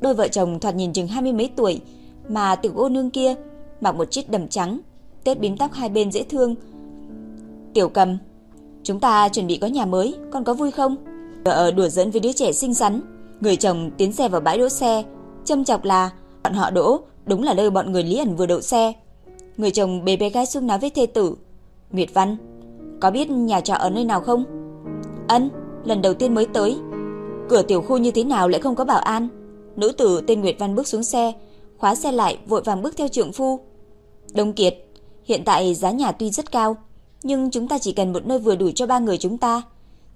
Đôi vợ chồng thoạt nhìn chừng hai mươi mấy tuổi, mà tiểu ô nương kia mặc một chiếc đầm trắng, tết bím tóc hai bên dễ thương. Tiểu cầm, chúng ta chuẩn bị có nhà mới, con có vui không? Vợ đùa dẫn với đứa trẻ xinh xắn, người chồng tiến xe vào bãi đỗ xe, châm chọc là bọn họ đỗ, đúng là nơi bọn người Lý ẩn vừa đậu xe. Người chồng bế bé gái xuống nói với thê tử, Nguyệt Văn, có biết nhà trọ ở nơi nào không? Ân, lần đầu tiên mới tới. Cửa tiểu khu như thế nào lại không có bảo an? Nữ tử tên Nguyệt Văn bước xuống xe, khóa xe lại vội vàng bước theo trượng phu. Đông Kiệt, hiện tại giá nhà tuy rất cao, nhưng chúng ta chỉ cần một nơi vừa đủ cho ba người chúng ta.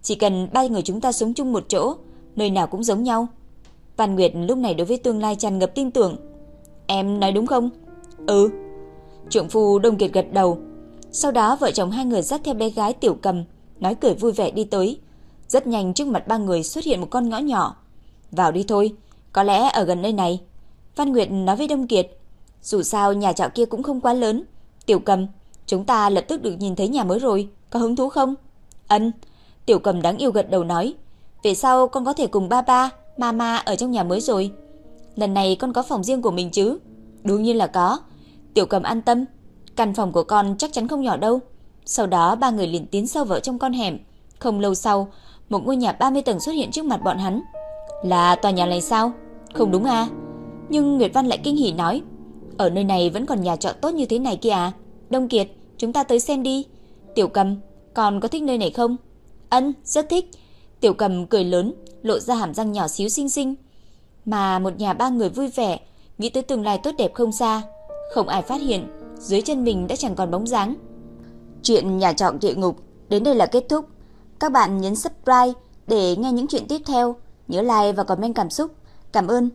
Chỉ cần ba người chúng ta sống chung một chỗ, nơi nào cũng giống nhau. Văn Nguyệt lúc này đối với tương lai tràn ngập tin tưởng. Em nói đúng không? Ừ. Trượng phu Đông Kiệt gật đầu. Sau đó vợ chồng hai người dắt theo bé gái tiểu cầm, nói cười vui vẻ đi tới. Rất nhanh trước mặt ba người xuất hiện một con ngõ nhỏ. Vào đi thôi, có lẽ ở gần nơi này. Văn Nguyệt nói với Đông Kiệt. Dù sao nhà trọ kia cũng không quá lớn. Tiểu cầm, chúng ta lập tức được nhìn thấy nhà mới rồi. Có hứng thú không? Ân. Tiểu cầm đáng yêu gật đầu nói. Về sau con có thể cùng ba ba, mama ở trong nhà mới rồi. Lần này con có phòng riêng của mình chứ? Đương nhiên là có. Tiểu cầm an tâm. Căn phòng của con chắc chắn không nhỏ đâu. Sau đó ba người liền tiến sâu vào trong con hẻm. Không lâu sau, một ngôi nhà 30 tầng xuất hiện trước mặt bọn hắn. Là tòa nhà này sao? Không đúng à? Nhưng Nguyệt Văn lại kinh hỉ nói, ở nơi này vẫn còn nhà trọ tốt như thế này kia à? Đông Kiệt, chúng ta tới xem đi. Tiểu Cầm, con có thích nơi này không? Ân, rất thích. Tiểu Cầm cười lớn, lộ ra hàm răng nhỏ xíu xinh xinh. Mà một nhà ba người vui vẻ, nghĩ tới tương lai tốt đẹp không xa. Không ai phát hiện, dưới chân mình đã chẳng còn bóng dáng. Chuyện nhà trọ địa ngục đến đây là kết thúc. Các bạn nhấn subscribe để nghe những chuyện tiếp theo. Nhớ like và comment cảm xúc. Cảm ơn.